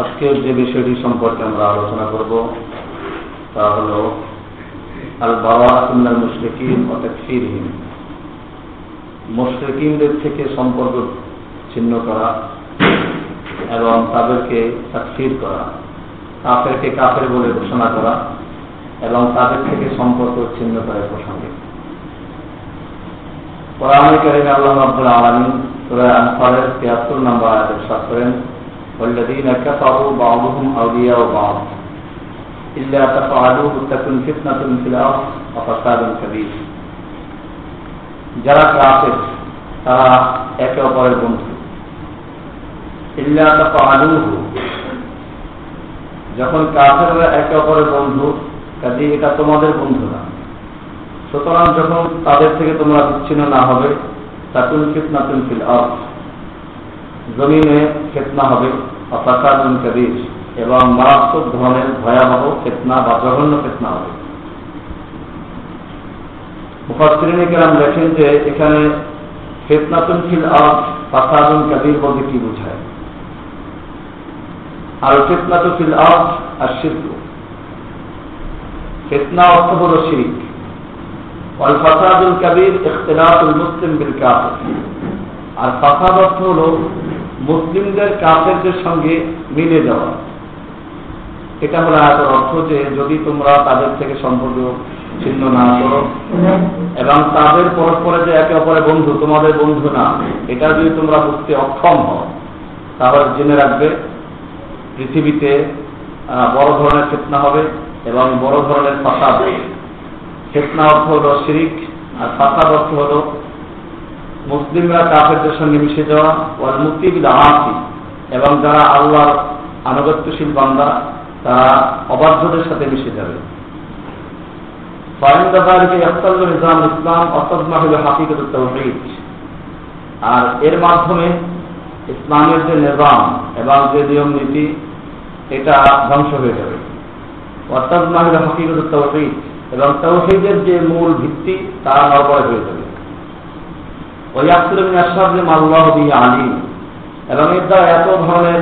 আজকের যে বিষয়টি সম্পর্কে আমরা আলোচনা করব, তা হল আল বাবা সুন্নাল মুশরিকিন ও তাকফিরহীন মুশরিকিনদের থেকে সম্পর্ক ছিন্ন করা এবং তাদেরকে তাকফির করা, কাফেরকে কাফের বলে ঘোষণা করা এবং তাদের থেকে সম্পর্ক ছিন্ন করার প্রসঙ্গে। কারিমে আল্লাহ আব্দুল আলমিন সুরায় আনফারের তিয়াত্তর নম্বর আয়াতের সাত করেন والذين كفروا بعضهم أولياء بعض إلا تفعلوه تكن فتنة في الأرض وفساد كبير যারা কাফের তারা একে অপরের বন্ধু ইল্লা তাফআলুহু যখন কাফেররা একে অপরের বন্ধু কাজে এটা তোমাদের বন্ধু না সুতরাং যখন তাদের থেকে তোমরা বিচ্ছিন্ন না হবে তাকুন ফিতনাতুন ফিল আরদ জমিনে ফেতনা হবে অফাকাদুন কবির এবং মারাত্মক ধরনের ভয়াবহ ফেতনা বা জঘন্য ফেতনা হবে মুফাসরিনেকেরাম লেখেন যে এখানে ফেতনাতুন ফিল আরদ ফাসাদুন কবির বলতে কি বোঝায় আর ফেতনাতু ফিল আরদ আর শিল্প ফেতনা অর্থ হল শিরিক والفساد الكبير اختلاف المسلم بالكافر আর ফাসাদ অর্থ হল মুসলিমদের কাফেরদের সঙ্গে মিলে যাওয়া। এটা হলো আয়াতের অর্থ যে যদি তোমরা তাদের থেকে সম্পর্ক ছিন্ন না করো এবং তাদের পরস্পরে যে একে অপরের বন্ধু, তোমাদের বন্ধু না, এটা যদি তোমরা বুঝতে অক্ষম হও, তাহলে জেনে রাখবে পৃথিবীতে বড় ধরনের ফেতনা হবে এবং বড় ধরনের ফাসাদ হবে। ফেতনা অর্থ হল শিরিক, আর ফাসাদ অর্থ হল মুসলিমরা কাফেরদের সঙ্গে মিশে যাওয়া, ওয়াল মুক্তিবিল আহাসি এবং যারা আল্লাহর আনুগত্যশীল বান্দা, তারা অবাধ্যদের সাথে মিশে যাবে। ইসলাম অসদমা হল হাফিজত তৌহিদ আর এর মাধ্যমে ইসলামের যে নিজাম এবং যে নিয়ম নীতি, এটা ধ্বংস হয়ে যাবে। অসদমা হল হাফিজত তৌহিদ এবং তৌহিদের যে মূল ভিত্তি তা নবয় হয়ে যাবে। আলিম। এবং এর দ্বারা এত ধরনের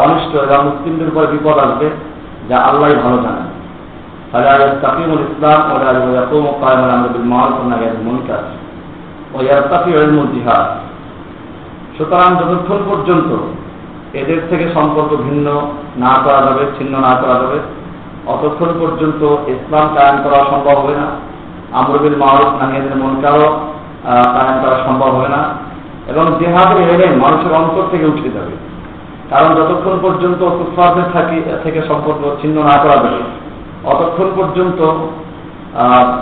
অনিষ্ট এবং মুসলিমদের উপরে বিপদ আসবে যা আল্লাহ ভালো জানেন। তাকিমুল ইসলাম জিহাদ। সুতরাং যতক্ষণ পর্যন্ত এদের থেকে সম্পর্ক ভিন্ন না করা যাবে, ছিন্ন না করা যাবে, অতক্ষণ পর্যন্ত ইসলাম কায়ন করা সম্ভব হবে না। আমরবিল মারুফ নাহিয়াদের মনকারও কায়ন করা সম্ভব হবে না। এবং জেহাদের এলে মানুষের অন্তর থেকে উঠে যাবে। কারণ যতক্ষণ পর্যন্ত কুফারদের থাকি, থেকে সম্পর্ক ছিন্ন না করা যাবে, অতক্ষণ পর্যন্ত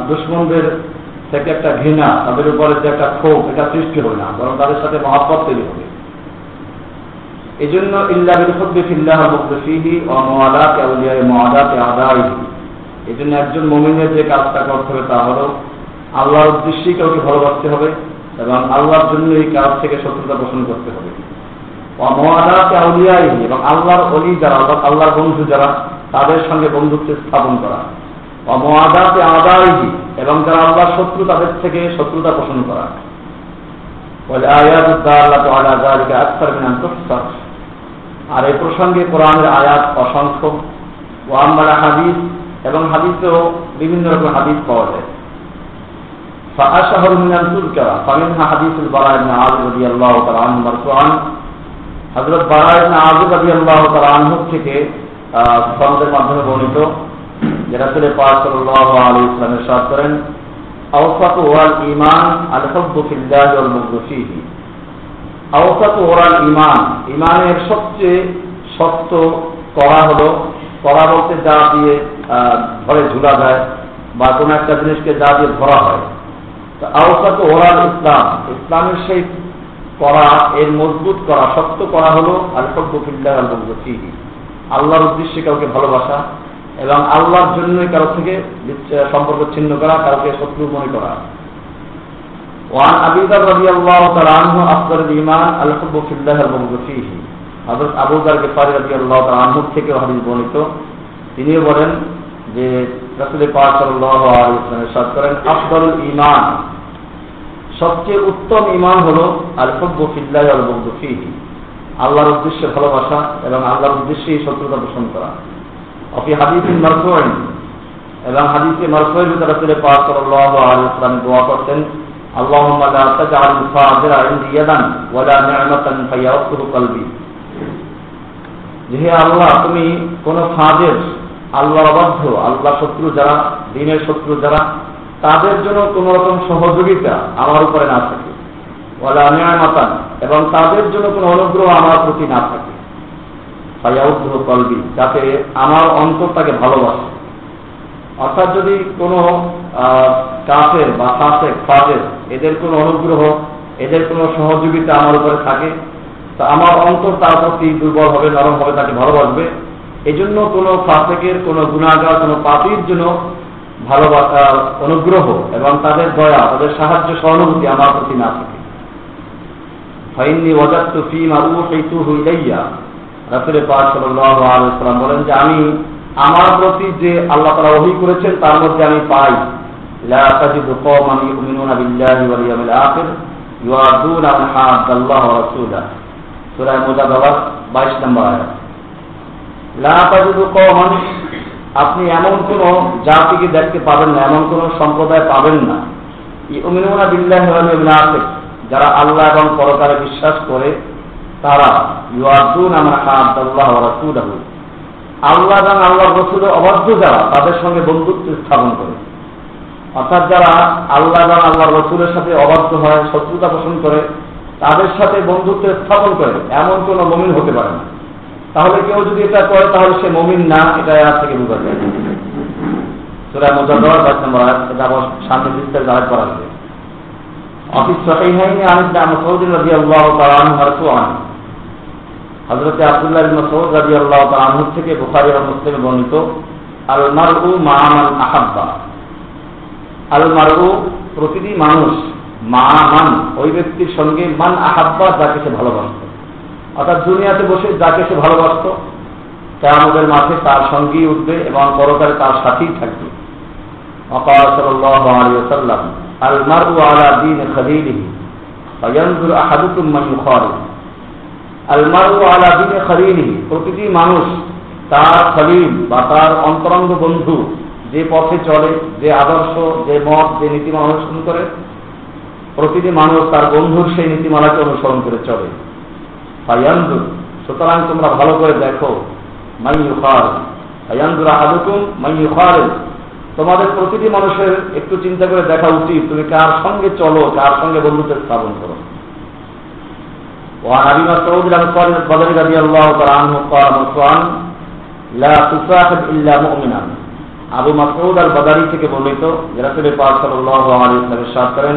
দুশ্মনদের থেকে একটা ঘৃণা, তাদের উপরে যে একটা ক্ষোভ, এটা সৃষ্টি হবে না, বরং তাদের সাথে মহাপত তৈরি হবে। এই জন্য ইল্লা বিলফদ্দি ফিল্লাহ মুখফিহি ও মোয়াদাত আউলিয়ায় মোয়াদাত আদাই এই জন্য একজন মমিনের যে কাজটা করতে হবে তা হলো আল্লাহর উদ্দেশ্যেই কাউকে ভালোবাসতে হবে এবং আল্লাহর জন্য এই কাজ থেকে শত্রুতা পোষণ করতে হবে। আউলিয়াই এবং আল্লাহর অলি যারা অর্থাৎ আল্লাহর বন্ধু যারা, তাদের সঙ্গে বন্ধুত্ব স্থাপন করা। অমহাদাতে আদায়হি এবং যারা আল্লাহর শত্রু, তাদের থেকে শত্রুতা পোষণ করা। আর এই প্রসঙ্গে কোরআনের আয়াত অসংখ্য। ও আমরা হাদিস এবং হাদিসেও বিভিন্ন রকম হাদিস পাওয়া যায়। فأشهر من أن تذكر فمنها حديث البراء بن عازب رضي الله تعالى عنه مرفوعا হযরত বারা ইবনে আযিব রাদিয়াল্লাহু তাআলা আনহু থেকে সনদের মাধ্যমে বর্ণিত যে রাসূল পাক সাল্লাল্লাহু আলাইহি ওয়াসাল্লাম ইরশাদ করেন আওসাত ওয়াল ঈমান আল হুব্বু ফিল্লাহি ওয়াল বুগদু ফীহি আওসাত ওয়াল ঈমান ঈমানের সবচেয়ে শক্ত করা হলো করা বলতে যা দিয়ে ধরে ঝুলা যায় বা কোনো একটা জিনিসকে যা দিয়ে ধরা হয় Oral Islam. ইসলামের সেই করা, এর মজবুত করা, শক্ত করা হলো আলফিল্লাহ আল্লাহর উদ্দেশ্যে কাউকে ভালোবাসা এবং আল্লাহর জন্যই কারও থেকে সম্পর্ক ছিন্ন করা, কাউকে শত্রু মনে করা। ওয়ান আবিদার রবি আল্লাহ তালু আফসর ইমান আলহব ফিল্লাহ আবুদার গেফারি রবি আল্লাহ থেকেও হাদিস বর্ণিত। তিনিও বলেন যে রাসুল পাক সাল্লাহ আলিয়ামের সাদ করেন আফদল ইমান সবচেয়ে উত্তম ইমান হল আল হব্বু ফিল্লাহ আল বগদু ফিহি আল্লাহর উদ্দেশ্যে ভালোবাসা এবং আল্লাহর উদ্দেশ্যেই শত্রুতা পোষণ করা অফি হাদিসিন মারফুইন এবং হাদিসে মারফুইন ভিতরে তুলে পাক সাল্লাল্লাহু আলাইহি ওয়াসাল্লাম দোয়া করতেন اللهم لا تجعل الفاضل عندي يدا ولا نعمة فيوقظ قلبي যে আল্লাহ তুমি কোন ফাঁদের আল্লাহর অবাধ্য আল্লাহ শত্রু যারা, দিনের শত্রু যারা, তাদের জন্য কোন রকম সহযোগিতা আমার উপরে না থাকে। বলে ওলা মাতান এবং তাদের জন্য কোন অনুগ্রহ আমার প্রতি না থাকে। ফাইয়াউদ্র কলবি, যাতে আমার অন্তরটাকে ভালোবাসে। অর্থাৎ যদি কোনো কাফের বা ফাসেক ফাদের এদের কোনো অনুগ্রহ, এদের কোনো সহযোগিতা আমার উপরে থাকে, তা আমার অন্তর তার প্রতি দুর্বল হবে, নরম হবে, তাকে ভালোবাসবে এই জন্য কোনো ফাসেকের, কোনো গুণাগার কোনো পাপির জন্য ভালোবাসা অনুগ্রহ এবং তাদের দয়া, তাদের সাহায্য, সহানুভূতি আমার প্রতি না থাকে। সাল্লাল্লাহু আলাইহি ওয়াসাল্লাম বলেন যে, আমি আমার প্রতি যে আল্লাহ তাআলা ওহী করেছেন, তার মধ্যে আমি পাই। 22 নম্বর আয়াত। আপনি এমন কোন জাতিকে দেখতে পাবেন না, এমন কোন সম্প্রদায় পাবেন না। ওয়াল যারা আল্লাহ এবং পরকালে বিশ্বাস করে, তারা ইউআদুন আমরা আল্লাহ আল্লাহ এবং আল্লাহর রসুল অবাধ্য যারা, তাদের সঙ্গে বন্ধুত্ব স্থাপন করে। অর্থাৎ যারা আল্লাহ এবং আল্লাহর রসুলের সাথে অবাধ্য হয়, শত্রুতা পোষণ করে, তাদের সাথে বন্ধুত্ব স্থাপন করে, এমন কোন মমিন হতে পারে না। তাহলে কেউ যদি এটা করে, তাহলে সে মমিন না, এটা এর থেকে বোঝা যায় সুরা মুজাদ্দার পাঁচ নম্বর এটা আবার সামনে বিস্তারিত আয়াত করা হবে অফিস সহিহাইন আনিস মাসউদ রাদিয়াল্লাহু তাআলা আনহু মারফুআন। হযরত আব্দুল্লাহ ইবনে মাসউদ রাদিয়াল্লাহু তাআলা আনহু থেকে বুখারী এবং মুসলিমে বর্ণিত আল মারউ মা'মান আহাব্বা। আল মারউ প্রতিটি মানুষ মা মান ওই ব্যক্তির সঙ্গে মান আহাব্বা যাকে সে ভালোবাসত অর্থাৎ দুনিয়াতে বসে যাকে সে ভালোবাসত তা আমাদের মাঠে তার সঙ্গেই উঠবে এবং পরকালে তার সাথেই থাকবে। সাল্লাল্লাহু আল আলা ইউখালিল আল প্রতিটি মানুষ তার খলিল বা তার অন্তরঙ্গ বন্ধু যে পথে চলে, যে আদর্শ, যে মত, যে নীতিমালা অনুসরণ করে, প্রতিটি মানুষ তার বন্ধুর সেই নীতিমালাকে অনুসরণ করে চলে। ফায়ানজুর সুতরাং তোমরা ভালো করে দেখো মাই ইউখাল ফায়ানজুর আহাদুকুম মাই ইউখালিল তোমাদের প্রতিটি মানুষের একটু চিন্তা করে দেখা উচিত তুমি কার সঙ্গে চলো কার সঙ্গে বন্ধুত্ব স্থাপন করো وعن ابي مسعود الانصاري البدري رضي الله تعالى عنه قال مرفوعا لا تصاحب الا مؤمنا আবু মাসউদ আল বাদারি থেকে বর্ণিত যে রাসূল পাক সাল্লাল্লাহু আলাইহি ওয়াসাল্লাম ইরশাদ করেন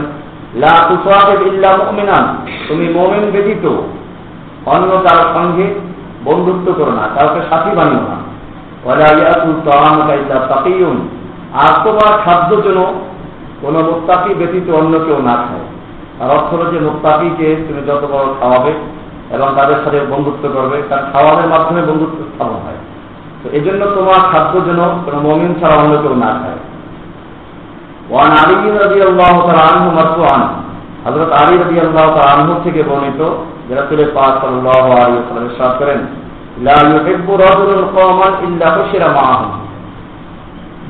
লা তুসাহিব ইল্লা মুমিনান তুমি মুমিন ব্যতীত অন্য কার সঙ্গে বন্ধুত্ব করো না, কাউকে সাথী বানিও না। আর তোমার খাদ্য যেন কোন মুক্তাকি ব্যতীত অন্য কেউ না খায়। তার অর্থ হলো যে মুক্তাকিকে তুমি যত বড় খাওয়াবে এবং তাদের সাথে বন্ধুত্ব করবে, তার খাওয়ানোর মাধ্যমে বন্ধুত্ব স্থাপন হয়। তো এই জন্য তোমার খাদ্য যেন কোন মমিন ছাড়া অন্য কেউ না খায়। ওয়ান আলী রবি আল্লাহ আনহু মারফুআন। হযরত আলী রবি আল্লাহ আনহু থেকে বর্ণিত করেন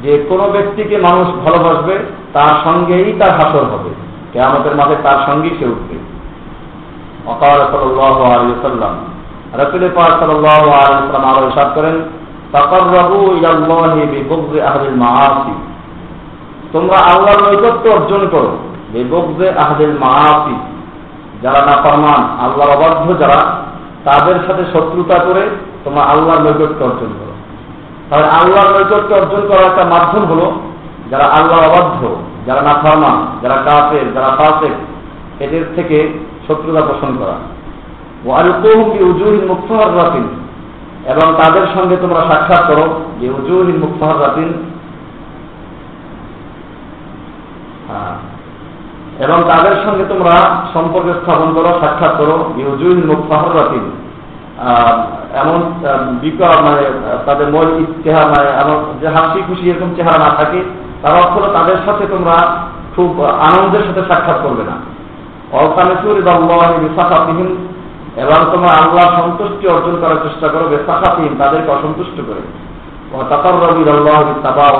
যে কোনো ব্যক্তিকে মানুষ ভালোবাসবে, তার সঙ্গেই তার হাসর হবে। কেয়ামতের মাঠে তার সঙ্গেই সে উঠবে। অকাল সাল্লাল্লাহু আলাইহি আরও ইরশাদ করেন তোমরা আল্লাহর নৈকট্য অর্জন করো, বিবগযি আহলিল মাআসি। যারা নাফরমান, আল্লাহর অবাধ্য যারা, তাদের সাথে শত্রুতা করে তোমরা আল্লাহর নৈকট্য অর্জন করো। তাহলে আল্লাহর নৈকট্য অর্জন করার একটা মাধ্যম হলো যারা আল্লাহ অবাধ্য, যারা নাফরমান, যারা কাফের, যারা ফাসেক, এদের থেকে শত্রুতা পোষণ করা। ওয়ালকুহুম বিউজুহিল মুক্তাহারাতিন এবং তাদের সঙ্গে তোমরা সাক্ষাৎ করো যে উজুহিল মুক্তাহারাতিন এবং তাদের সঙ্গে তোমরা সম্পর্ক স্থাপন করো, সাক্ষাৎ করো। ইউজুহিল মুক্তাহারাতিন এমন বিকার মানে তাদের মন চেহারা মানে এমন যে হাসি খুশি এরকম চেহারা না থাকে, তার অর্থ তাদের সাথে তোমরা খুব আনন্দের সাথে সাক্ষাৎ করবে না। অল্পানেসুর বিসাফাতিহীন এবং তোমরা আল্লাহ সন্তুষ্টি অর্জন করার চেষ্টা করো বেসাফাতিম তাদেরকে অসন্তুষ্ট করে। তাতার রবি আল্লাহ তাবা ও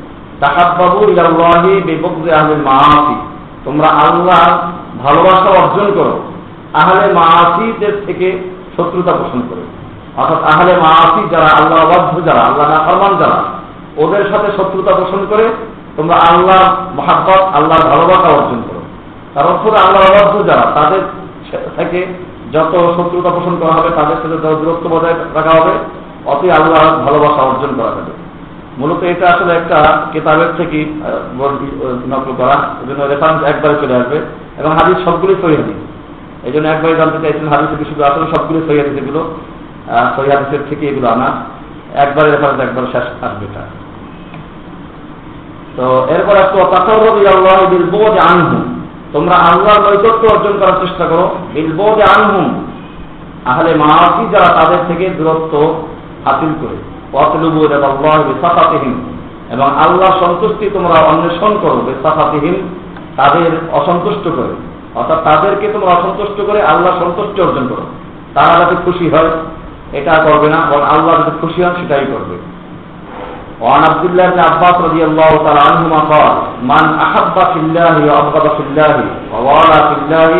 তাহাব্বাবু ইলাল্লাহি বিবগদি আহলিল মাআসি। তোমরা আল্লাহ ভালোবাসা অর্জন করো, আহলে মাআসিদের থেকে শত্রুতা পোষণ করে। অর্থাৎ আহলে মাআসি যারা আল্লাহ অবাধ্য যারা, আল্লাহ নাফরমান যারা, ওদের সাথে শত্রুতা পোষণ করে তোমরা আল্লাহ মহাব্বত, আল্লাহর ভালোবাসা অর্জন করো। তার অর্থ আল্লাহ অবাধ্য যারা, তাদের থেকে যত শত্রুতা পোষণ করা হবে, তাদের সাথে দূরত্ব বজায় রাখা হবে অতি আল্লাহ ভালোবাসা অর্জন করা যাবে। মূলত এটা আসলে একটা কেতাবের থেকে নকল করা। এই জন্য রেফারেন্স একবারে চলে আসবে। এবং হাদিস সবগুলি সহি এই জন্য একবারে জানতে চাইছেন হাদিস থেকে শুধু আসলে সবগুলি সহি হাদিস এগুলো। থেকে এগুলো আনা। একবারে রেফারেন্স একবার শেষ আসবে এটা। তো এরপর একটু বিলবোধ আনহু। তোমরা আল্লাহর নৈকট্য অর্জন করার চেষ্টা করো। বিলবোধ আনহুম। আহলে মাহাসি যারা তাদের থেকে দূরত্ব হাসিল করে। এবং আল্লাহ সন্তুষ্টি তোমরা অন্বেষণ করো বেসাফাতিহীন তাদের অসন্তুষ্ট করে অর্থাৎ তাদেরকে তোমরা অসন্তুষ্ট করে আল্লাহ সন্তুষ্টি অর্জন করো তারা যাতে খুশি হয় এটা করবে না বরং আল্লাহ যাতে খুশি হন সেটাই করবে وعن عبد الله بن عباس رضي الله تعالى عنهما قال من أحب في الله وأبغض في الله ووالى في الله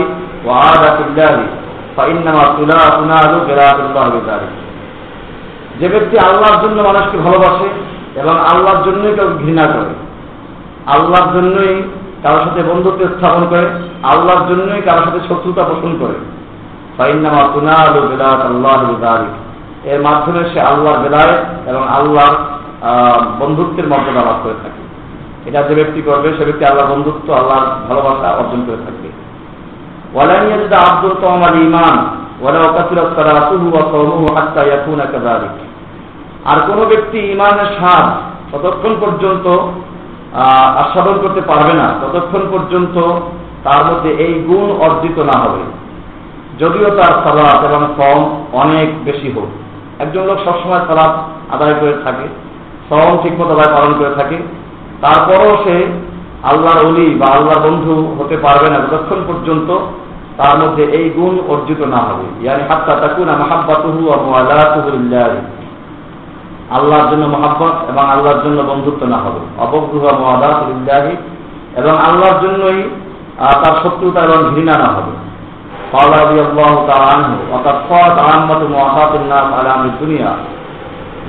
وعاد في الله فإنما تنال جلال الله بذلك যে ব্যক্তি আল্লাহর জন্য মানুষকে ভালোবাসে এবং আল্লাহর জন্যই কেউ ঘৃণা করে, আল্লাহর জন্যই কারোর সাথে বন্ধুত্ব স্থাপন করে, আল্লাহর জন্যই কারোর সাথে শত্রুতা পোষণ করে। আল্লাহ এর মাধ্যমে সে আল্লাহর বেলায় এবং আল্লাহর বন্ধুত্বের মর্যাদা লাভ করে থাকে। এটা যে ব্যক্তি করবে, সে ব্যক্তি আল্লাহ বন্ধুত্ব, আল্লাহর ভালোবাসা অর্জন করে থাকবে। ওয়ালাইয়াজদা আব্দুল তোমার ইমান ওয়ালা কাসিরাত সালাতুহু ওয়া সাওমুহু হাত্তা ইয়াকুনা কাযালিক। আর কোন ব্যক্তি ইমানের স্বাদ ততক্ষণ পর্যন্ত আস্বাদন করতে পারবে না, ততক্ষণ পর্যন্ত তার মধ্যে এই গুণ অর্জিত না হবে। যদিও তার সালাত এবং ফম অনেক বেশি হোক। একজন লোক সবসময় সালাত আদায় করে থাকে ফম ঠিকমতো আদায় পালন করে থাকে। তারপরও সে আল্লাহর অলি বা আল্লাহর বন্ধু হতে পারবে না, যতক্ষণ পর্যন্ত তার মধ্যে এই গুণ অর্জিত না হবে। ইয়ানি হাত্তা তাকুনা মাহাব্বাতুহু মুআলাতুহু লিল্লাহ। আল্লাহর জন্য মহাব্বত এবং আল্লাহর জন্য বন্ধুত্ব না হবে। অবগ্রহ মহাদাহি এবং আল্লাহর জন্যই তার শত্রুতা এবং ঘৃণা না হবে।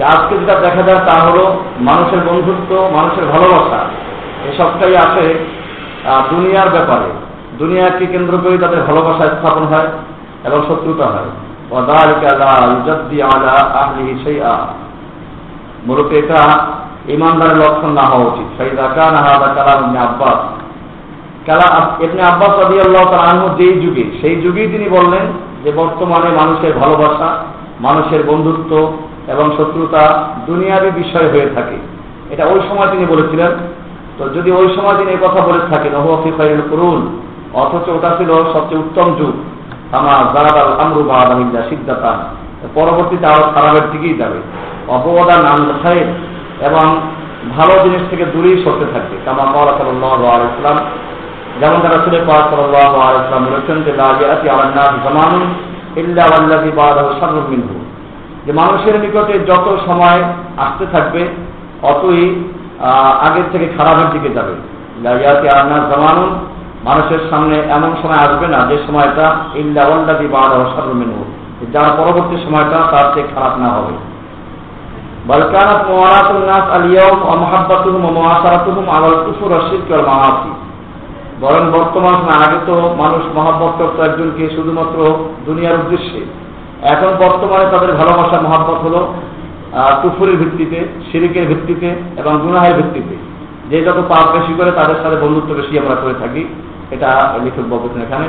আজকে যেটা দেখা যায় তা হলো মানুষের বন্ধুত্ব, মানুষের ভালোবাসা। এসবটাই আসে দুনিয়ার ব্যাপারে। দুনিয়াকে কেন্দ্র করে তাদের ভালোবাসা স্থাপন হয় এবং শত্রুতা হয়। মূলত এটা ইমানদারের লক্ষণ না হওয়া উচিত। সাইদা কান হাদা কালাম ইবনে আব্বাস। কালা ইবনে আব্বাস রাদিয়াল্লাহু তাআলা আনহু যেই যুগে, সেই যুগেই তিনি বললেন যে বর্তমানে মানুষের ভালোবাসা, মানুষের বন্ধুত্ব এবং শত্রুতা দুনিয়াবি বিষয় হয়ে থাকে। এটা ওই সময় তিনি বলেছিলেন। তো যদি ওই সময় তিনি কথা বলে থাকেন ওহফি ফাইল করুন, অথচ ওটা ছিল সবচেয়ে উত্তম যুগ। আমার জারাদ আমরু বাহাদা সিদ্ধাতা পরবর্তীতে আরও খারাপের দিকেই যাবে। অপবাদান আনসাইড এবং ভালো জিনিস থেকে দূরেই সরতে থাকবে কামা কওয়া সাল্লাম যেমন তারা সুরে পাওয়া সাল্লাম বলেছেন যে লাজিয়াতি আলান্না জামানুন ইল্লা আল্লাহি বাদাহু শাররুম মিনহু। যে মানুষের নিকটে যত সময় আসতে থাকবে, অতই আগের থেকে খারাপের দিকে যাবে। লাজিয়াতি আলান্না জামানুন মানুষের সামনে এমন সময় আসবে না যে সময়টা ইল্লা আল্লাহি বাদাহু শাররুম মিনহু। যার পরবর্তী সময়টা তার চেয়ে খারাপ না হবে। বলকানাত মোয়ারাতুল নাস আলিয়াউম অমহাব্বাতুহুম মোয়াসারাতুহুম কুফুর ওয়াল মাআসি। বরং বর্তমান আগে তো মানুষ মহাব্বত করত একজনকে শুধুমাত্র দুনিয়ার উদ্দেশ্যে। এখন বর্তমানে তাদের ভালোবাসা, মহাব্বত হলো কুফুরের ভিত্তিতে, শিরিকের ভিত্তিতে এবং গুনাহের ভিত্তিতে। যে যত পাপ বেশি করে তাদের সাথে বন্ধুত্ব বেশি আমরা করে থাকি। এটা লিখক বলছেন এখানে।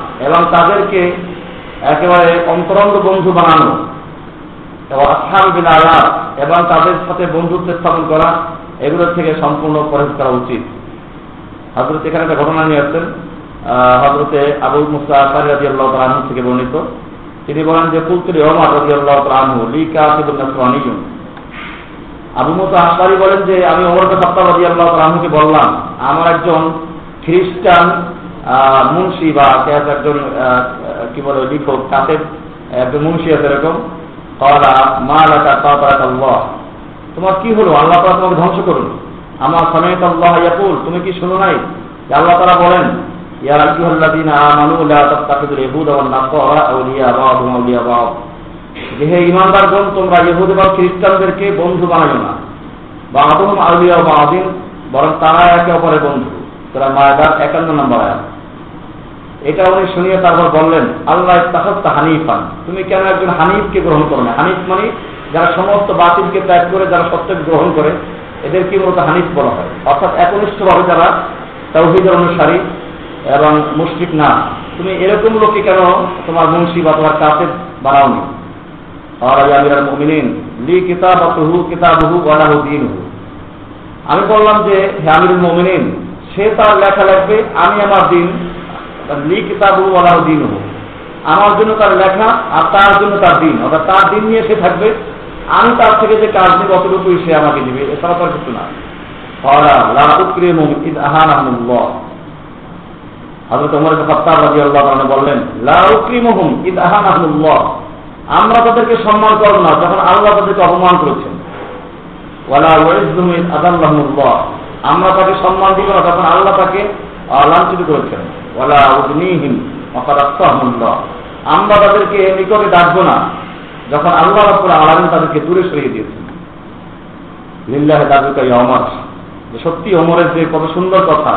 এবং তাদেরকে একেবারে অন্তরঙ্গ বন্ধু বানানো এবং আসাম বিন আয়াত এবং তাদের সাথে বন্ধুত্ব স্থাপন করা এগুলোর থেকে সম্পূর্ণ পরহেজ করা উচিত। হজরত এখানে একটা ঘটনা নিয়ে আসছেন। হজরতে আবু মুসা থেকে বর্ণিত। তিনি বলেন যে, কুলতুলি ওমর রাজি আল্লাহ তালু লি কাসিবুল আবু মুসা আকারি বলেন যে, আমি ওমরকে সপ্তাহ রাজি আল্লাহ বললাম, আমার একজন খ্রিস্টান মুন্সি বা একজন কি বলে, লিখক কাতের একজন মুন্সি আছে এরকম। তোমার কি হলো? আল্লাহ তালা তোমাকে ধ্বংস করুন। আমার সমেত আল্লাহ ইয়াকুল, তুমি কি শুনো নাই? আল্লাহ তারা বলেন, ইয়া আইয়ুহাল্লাযীনা আমানু লা তাত্তাখিযুল ইয়াহুদা নাসারা আউলিয়া বা'দুহুম আউলিয়া বা'দ। যে হে ঈমানদারগণ, তোমরা ইহুদ এবং খ্রিস্টানদেরকে বন্ধু বানাইও না। বা'দুহুম আউলিয়া বা'দিন, বরং তারা একে অপরের বন্ধু। তারা মায়দার একান্ন নম্বর আয়াত। এটা উনি শুনিয়ে তারপর বললেন, আল্লাহ তাহত্তা হানিফান। তুমি কেন একজন হানিফকে গ্রহণ করো না? হানিফ মানে যারা সমস্ত বাতিলকে ত্যাগ করে, যারা সত্যকে গ্রহণ করে এদের কি মূলত হানিফ বলা হয়। অর্থাৎ একনিষ্ঠভাবে যারা তৌহিদের অনুসারী এবং মুশরিক না, তুমি এরকম লোককে কেন তোমার মুন্সি বা তোমার কাছে বানাওনি? আমি বললাম যে, হে আমিরুল মুমিনিন সে তার লেখা লাগবে, আমি আমার দিন লি কিতাবহু ওয়ালাহু দিনহু আমার জন্য তার লেখা আর তার জন্য তার দিন, অর্থাৎ তার দিন নিয়ে সে থাকবে, আমি তার থেকে যে কাজ নিব অতটুকুই সে আমাকে দিবে এছাড়া তার কিছু না। আমরা তাদেরকে সম্মান করব না, যখন আল্লাহ তাদেরকে অপমান করেছেন। আমরা তাকে সম্মান দিব না, তখন আল্লাহ তাকে লাঞ্ছিত করেছেন। ওয়ালা উদনিহিম অকাদাত্তাহমুল্লাহ আমরা তাদেরকে নিকটে ডাকবো না, যখন আল্লাহ রব্বুল আলমিন তাদেরকে দূরে সরিয়ে দিয়েছেন। লিল্লাহ দাদুকা অমর যে সত্যি অমরের যে কত সুন্দর কথা।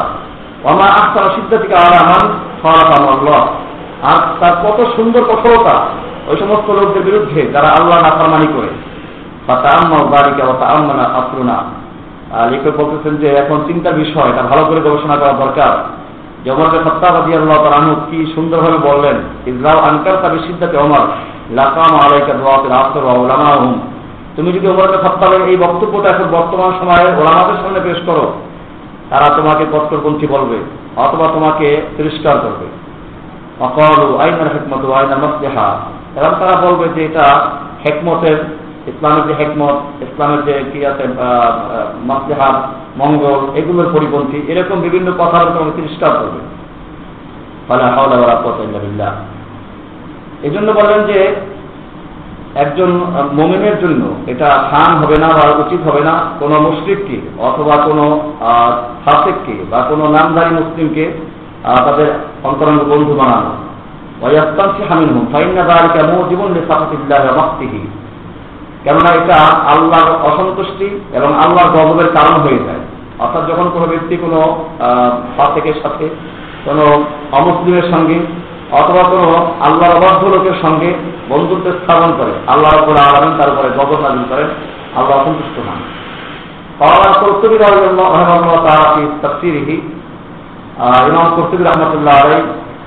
অমা আস্তার সিদ্ধ থেকে আলামান আল্লাহ। আর তার কত সুন্দর কঠোরতা, ওই সমস্ত লোকদের বিরুদ্ধে যারা আল্লাহ নাফরমানি করে। বা তা আম্মা বাড়িকে বা তা আম্মা না লেখক বলতেছেন যে এখন চিন্তার বিষয়, এটা ভালো করে গবেষণা করা দরকার। জবরকে সত্তাবাদী আল্লাহ তালু কি সুন্দরভাবে বললেন ইসলাম আনকার তাবে সিদ্ধাতে অমর লাকাম আলাইকা দোয়াতের আসর ওলামাহুম তুমি যদি ওমরকে সত্তাবের এই বক্তব্যটা এখন বর্তমান সময়ে ওলামাদের সামনে পেশ করো, তারা তোমাকে কট্টরপন্থী বলবে, অথবা তোমাকে তিরস্কার করবে। অকলু আইনার হেকমত আইনার মসলেহা? এবং তারা বলবে যে এটা হেকমতের ইসলামের যে হেকমত, ইসলামের যে কি আছে মসলেহাত মঙ্গল, এগুলোর পরিপন্থী, এরকম বিভিন্ন কথা তোমাকে তিরস্কার করবে। ফলে হাওলা বলা এই জন্য বললেন যে, একজন মোমেনের জন্য এটা খান হবে না বা উচিত হবে না কোন মুসলিমকে অথবা কোন ফাসেককে বা কোন নামধারী মুসলিমকে তাদের অন্তরঙ্গ বন্ধু বানানো। হামিন হুম ফাইন্না মো জীবন লেসাফাতিল্লাহ মাক্তিহি। কেননা এটা আল্লাহর অসন্তুষ্টি এবং আল্লাহর গজবের কারণ হয়ে যায়। অর্থাৎ যখন কোনো ব্যক্তি কোনো ফাসেকের সাথে, কোনো অমুসলিমের সঙ্গে অথবা কোনো আল্লাহ অবাধ্য লোকের সঙ্গে বন্ধুত্ব স্থাপন করে, আল্লাহ রব্বুল আলমিন তার উপরে গজব নাজিল করেন, আল্লাহ অসন্তুষ্ট হন। পাওয়ার কর্তবী তাফসিরিহি ইমাম কর্তবী রহমতুল্লাহ আলাই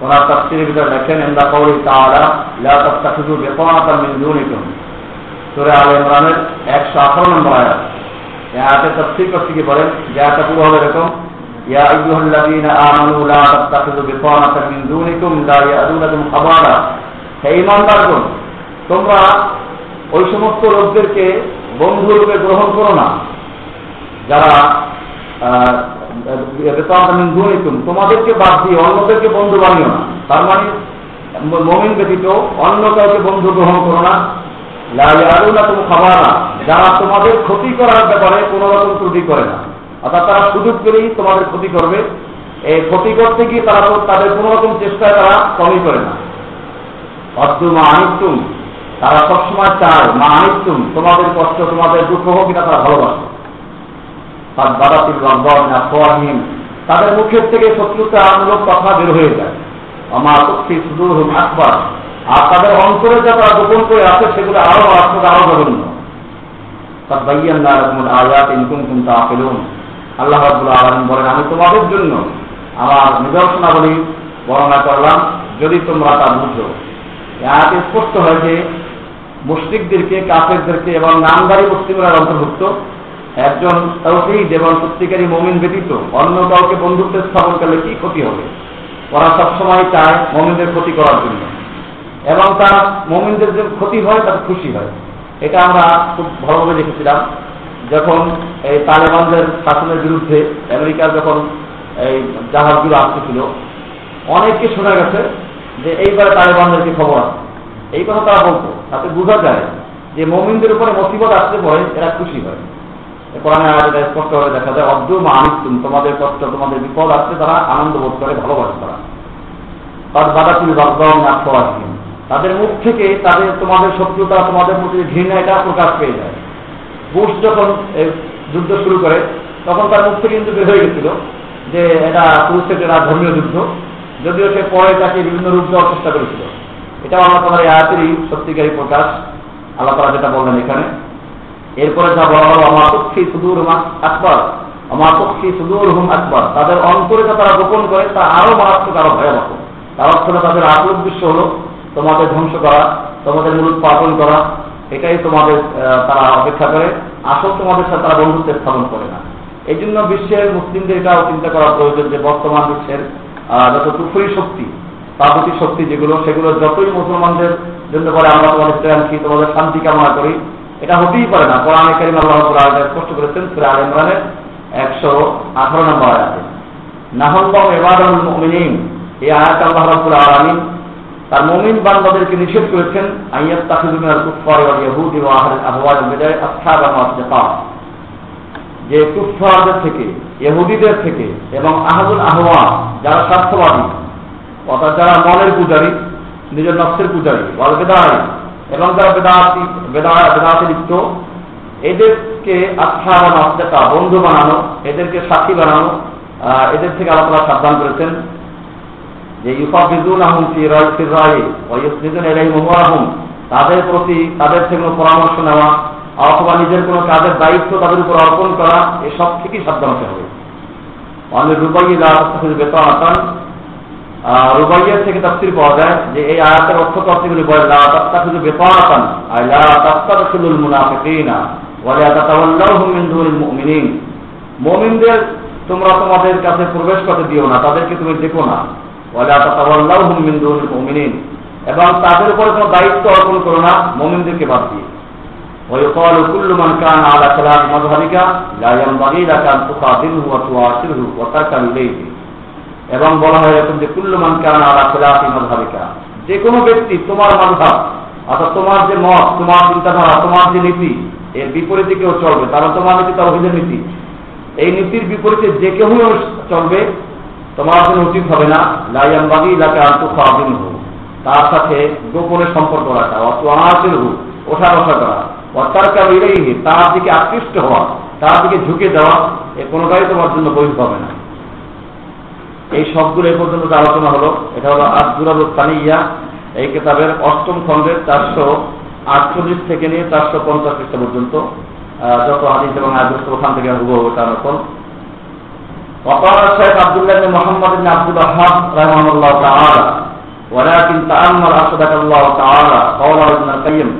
ওনার তাফসিরের ভিতরে লেখেন এন্দা কৌরি তাআলা, লা তাত্তাখিযু বিতানাতাম মিন দুনিকুম। সূরা আলে ইমরানের 118 নম্বর আয়াত এই আয়াতে তাফসীর করতে গিয়ে বলেন যে আয়াতটা পুরো হবে এরকম يا أيها الذين آمنوا لا تتخذوا بطانة من دونكم لا يأذونكم خبالا হে ইমানদারগণ তোমরা ওই সমস্ত লোকদেরকে বন্ধু রূপে গ্রহণ করো না যারা তোমাদেরকে বাদ দিয়ে অন্যদেরকে বন্ধু বানিও না তার মানে মমিন ব্যতীত অন্য কাউকে বন্ধু গ্রহণ করো না লাইয়ারুনা তুমি খাবারা যারা তোমাদের ক্ষতি করার ব্যাপারে কোন রকম ত্রুটি করে না। অর্থাৎ তারা সুযোগ পেলেই তোমাদের ক্ষতি করবে। এই ক্ষতি করতে গিয়ে তারা তাদের কোন রকম চেষ্টায় তারা কমই করে না। অদ্দু মা আনিতুম তারা সবসময় চায়, মা আনিতুম তোমাদের কষ্ট, তোমাদের দুঃখ হোক এটা তারা ভালোবাসে। তার বাদাতির রব্বাহিম তাদের মুখের থেকে শত্রুতামূলক কথা বের হয়ে যায়। আমার পক্ষে সুদূর হোক আকবার আর তাদের অন্তরে যা তারা গোপন করে আছে, সেগুলো আরও মারাত্মক আরও জঘন্য। তার বাইয়ান না রকম আয়াত ইনকুম কিন্তু আপেলুন আল্লাহ রাবুল আলম বলেন, আমি তোমাদের জন্য আমার নিদর্শনাবলী বর্ণনা করলাম, যদি তোমরা তা বুঝো। আয়াতে স্পষ্ট হয়েছে মুসলিকদেরকে কাফেরদেরকে এবং নামদারি মুসলিমরা অন্তর্ভুক্ত। একজন তৌহিদ এবং সত্যিকারী মমিন ব্যতীত অন্য কাউকে বন্ধুত্ব স্থাপন করলে কি ক্ষতি হবে? ওরা সবসময় চায় মমিনদের ক্ষতি করার জন্য। এবং তার মমিনদের যে ক্ষতি হয়, তাতে খুশি হয়। এটা আমরা খুব ভালোভাবে দেখেছিলাম। যখন এই তালেবানদের শাসনের বিরুদ্ধে আমেরিকার যখন এই জাহাজগুলো আসতেছিল অনেককে শোনা গেছে যে এইবারে তালেবানদেরকে খবর আছে। এই কথা তারা বলতো। তাতে বোঝা যায় যে মমিনদের উপরে মুসিবত আসতে পরে, এরা খুশি হয়। কোরআনে আয়াতে স্পষ্টভাবে দেখা যায় অদ্য মা তোমাদের কষ্ট, তোমাদের বিপদ আসছে তারা আনন্দ বোধ করে, ভালোবাসে তারা। তার বাদাতুল বাগদাম নাক্ষাহীন তাদের মুখ থেকে তাদের তোমাদের শত্রুতা, তোমাদের প্রতি ঘৃণা এটা প্রকাশ পেয়ে যায়। বুশ যখন যুদ্ধ শুরু করে, তখন তার মুখ থেকে কিন্তু বের হয়ে গেছিল যে এটা একটা ধর্মীয় যুদ্ধ। যদিও সে পরে তাকে বিভিন্ন রূপ দেওয়ার চেষ্টা করেছিল। এটাও আমরা তোমার এই আয়াতেরই সত্যিকারী প্রকাশ। আল্লাহ তারা যেটা বললেন এখানে, এরপরে যা বলা হলো আমার পক্ষী সুদূর আকবর আমার পক্ষী সুদূর হুম আকবর তাদের অন্তরে যা তারা গোপন করে, তা আরও মারাত্মক, আরও ভয়াবহ। তার অর্থ তাদের উদ্দেশ্য হলো তোমাদের ধ্বংস করা, তোমাদের মূল পালন করা, এটাই তোমাদের তারা অপেক্ষা করে। আসল তোমাদের সাথে তারা বন্ধুত্ব স্থাপন করে না। এই জন্য বিশ্বের মুসলিমদের এটাও চিন্তা করা প্রয়োজন যে বর্তমান বিশ্বের যত কুফুরি শক্তি তাপতি শক্তি যেগুলো, সেগুলো যতই মুসলমানদের জন্য করে আমরা তোমাদের শ্রেয়াংশী তোমাদের শান্তি কামনা করি, এটা হতেই পারে না। কোরআন কারিম আল্লাহ স্পষ্ট করেছেন, সুরা আল ইমরানের একশো আঠারো নম্বর আয়াতে। এবাদুল মুমিনিন, এই আয়াত আল্লাহ রাব্বুল আলামিন তার মুমিন বান্দাদেরকে নিষেধ করেছেন, আইয়াত ইয়াহুদি ওয়া আহওয়াল আসহাব যে কুফফারদের থেকে ইহুদিদের থেকে এবং আহদুল আহওয়া যারা স্বার্থবাদী, অর্থাৎ যারা মনের পূজারী, নিজের নকশের পূজারী, ওয়াল বেদায়, এবং যারা বেদাতি বেদাতে লিপ্ত, এদেরকে আস্থা বা নাস্তেকা বন্ধু বানানো, এদেরকে সাক্ষী বানানো এদের থেকে আল্লাহ সাবধান করেছেন। যে ইউফাফিজুন আহম মহুয়াহম তাদের প্রতি তাদের থেকে কোনো পরামর্শ নেওয়া অথবা নিজের কোনো কাজের দায়িত্ব তাদের উপর অর্পণ করা এসব থেকেই সাবধান হতে হবে। অনেক রুবাই বেতন আতান রুবাইয়ের থেকে তাফসির পাওয়া যায় যে এই আয়াতের অর্থ তফসিগুলি বলে লা তাত্তাখিযু বিতানাতান আই লা তাত্তাখিযুল মুনাফিকিনা, ওয়া লা তাতাওয়াল্লাহুম মিন মুমিনিন। মুমিনদের তোমরা তোমাদের কাছে প্রবেশ করতে দিও না, তাদেরকে তুমি দেখো না। মিন দুনিল মুমিনিন এবং তাদের উপরে কোনো দায়িত্ব অর্পণ করো না মুমিনদেরকে বাদ দিয়ে ويقال كل من كان على خلاف مذهبك لا ينبغي لك ان تقاتله وتواصله وتركن اليه এবং বলা হয় এরকম যে কুল্লমান কান আলা খেলাফি মধাবিকা যে কোনো ব্যক্তি তোমার মাধাব অর্থাৎ তোমার যে মত তোমার চিন্তাধারা তোমার যে নীতি এর বিপরীতে কেউ চলবে তারা তোমার নীতি তাহিদের নীতি এই নীতির বিপরীতে যে কেউ চলবে তোমার জন্য উচিত হবে না লাইয়াম বাগি এলাকা আন্তঃদিন হোক তার সাথে গোপনে সম্পর্ক রাখা অত আনাচের হোক ওঠা বসা করা অর্থাৎ এলেই তার দিকে আকৃষ্ট হওয়া, তার দিকে ঝুঁকে যাওয়া এ কোনোটাই তোমার জন্য বৈধ হবে না। এই সবগুলো এই পর্যন্ত আলোচনা হলো, এটা হলো আব্দুল তানিয়া, এই কিতাবের অষ্টম খণ্ডের চারশো আটচল্লিশ থেকে নিয়ে চারশো পঞ্চাশ খ্রিস্টা পর্যন্ত যত হাদিস এবং আয়াত ওখান থেকে হুবহু তার নকল। وقال الشيخ عبد الله بن محمد بن عبد الوهاب رحمه الله تعالى ولكن تأمل أرشدك الله تعالى قول ابن القيم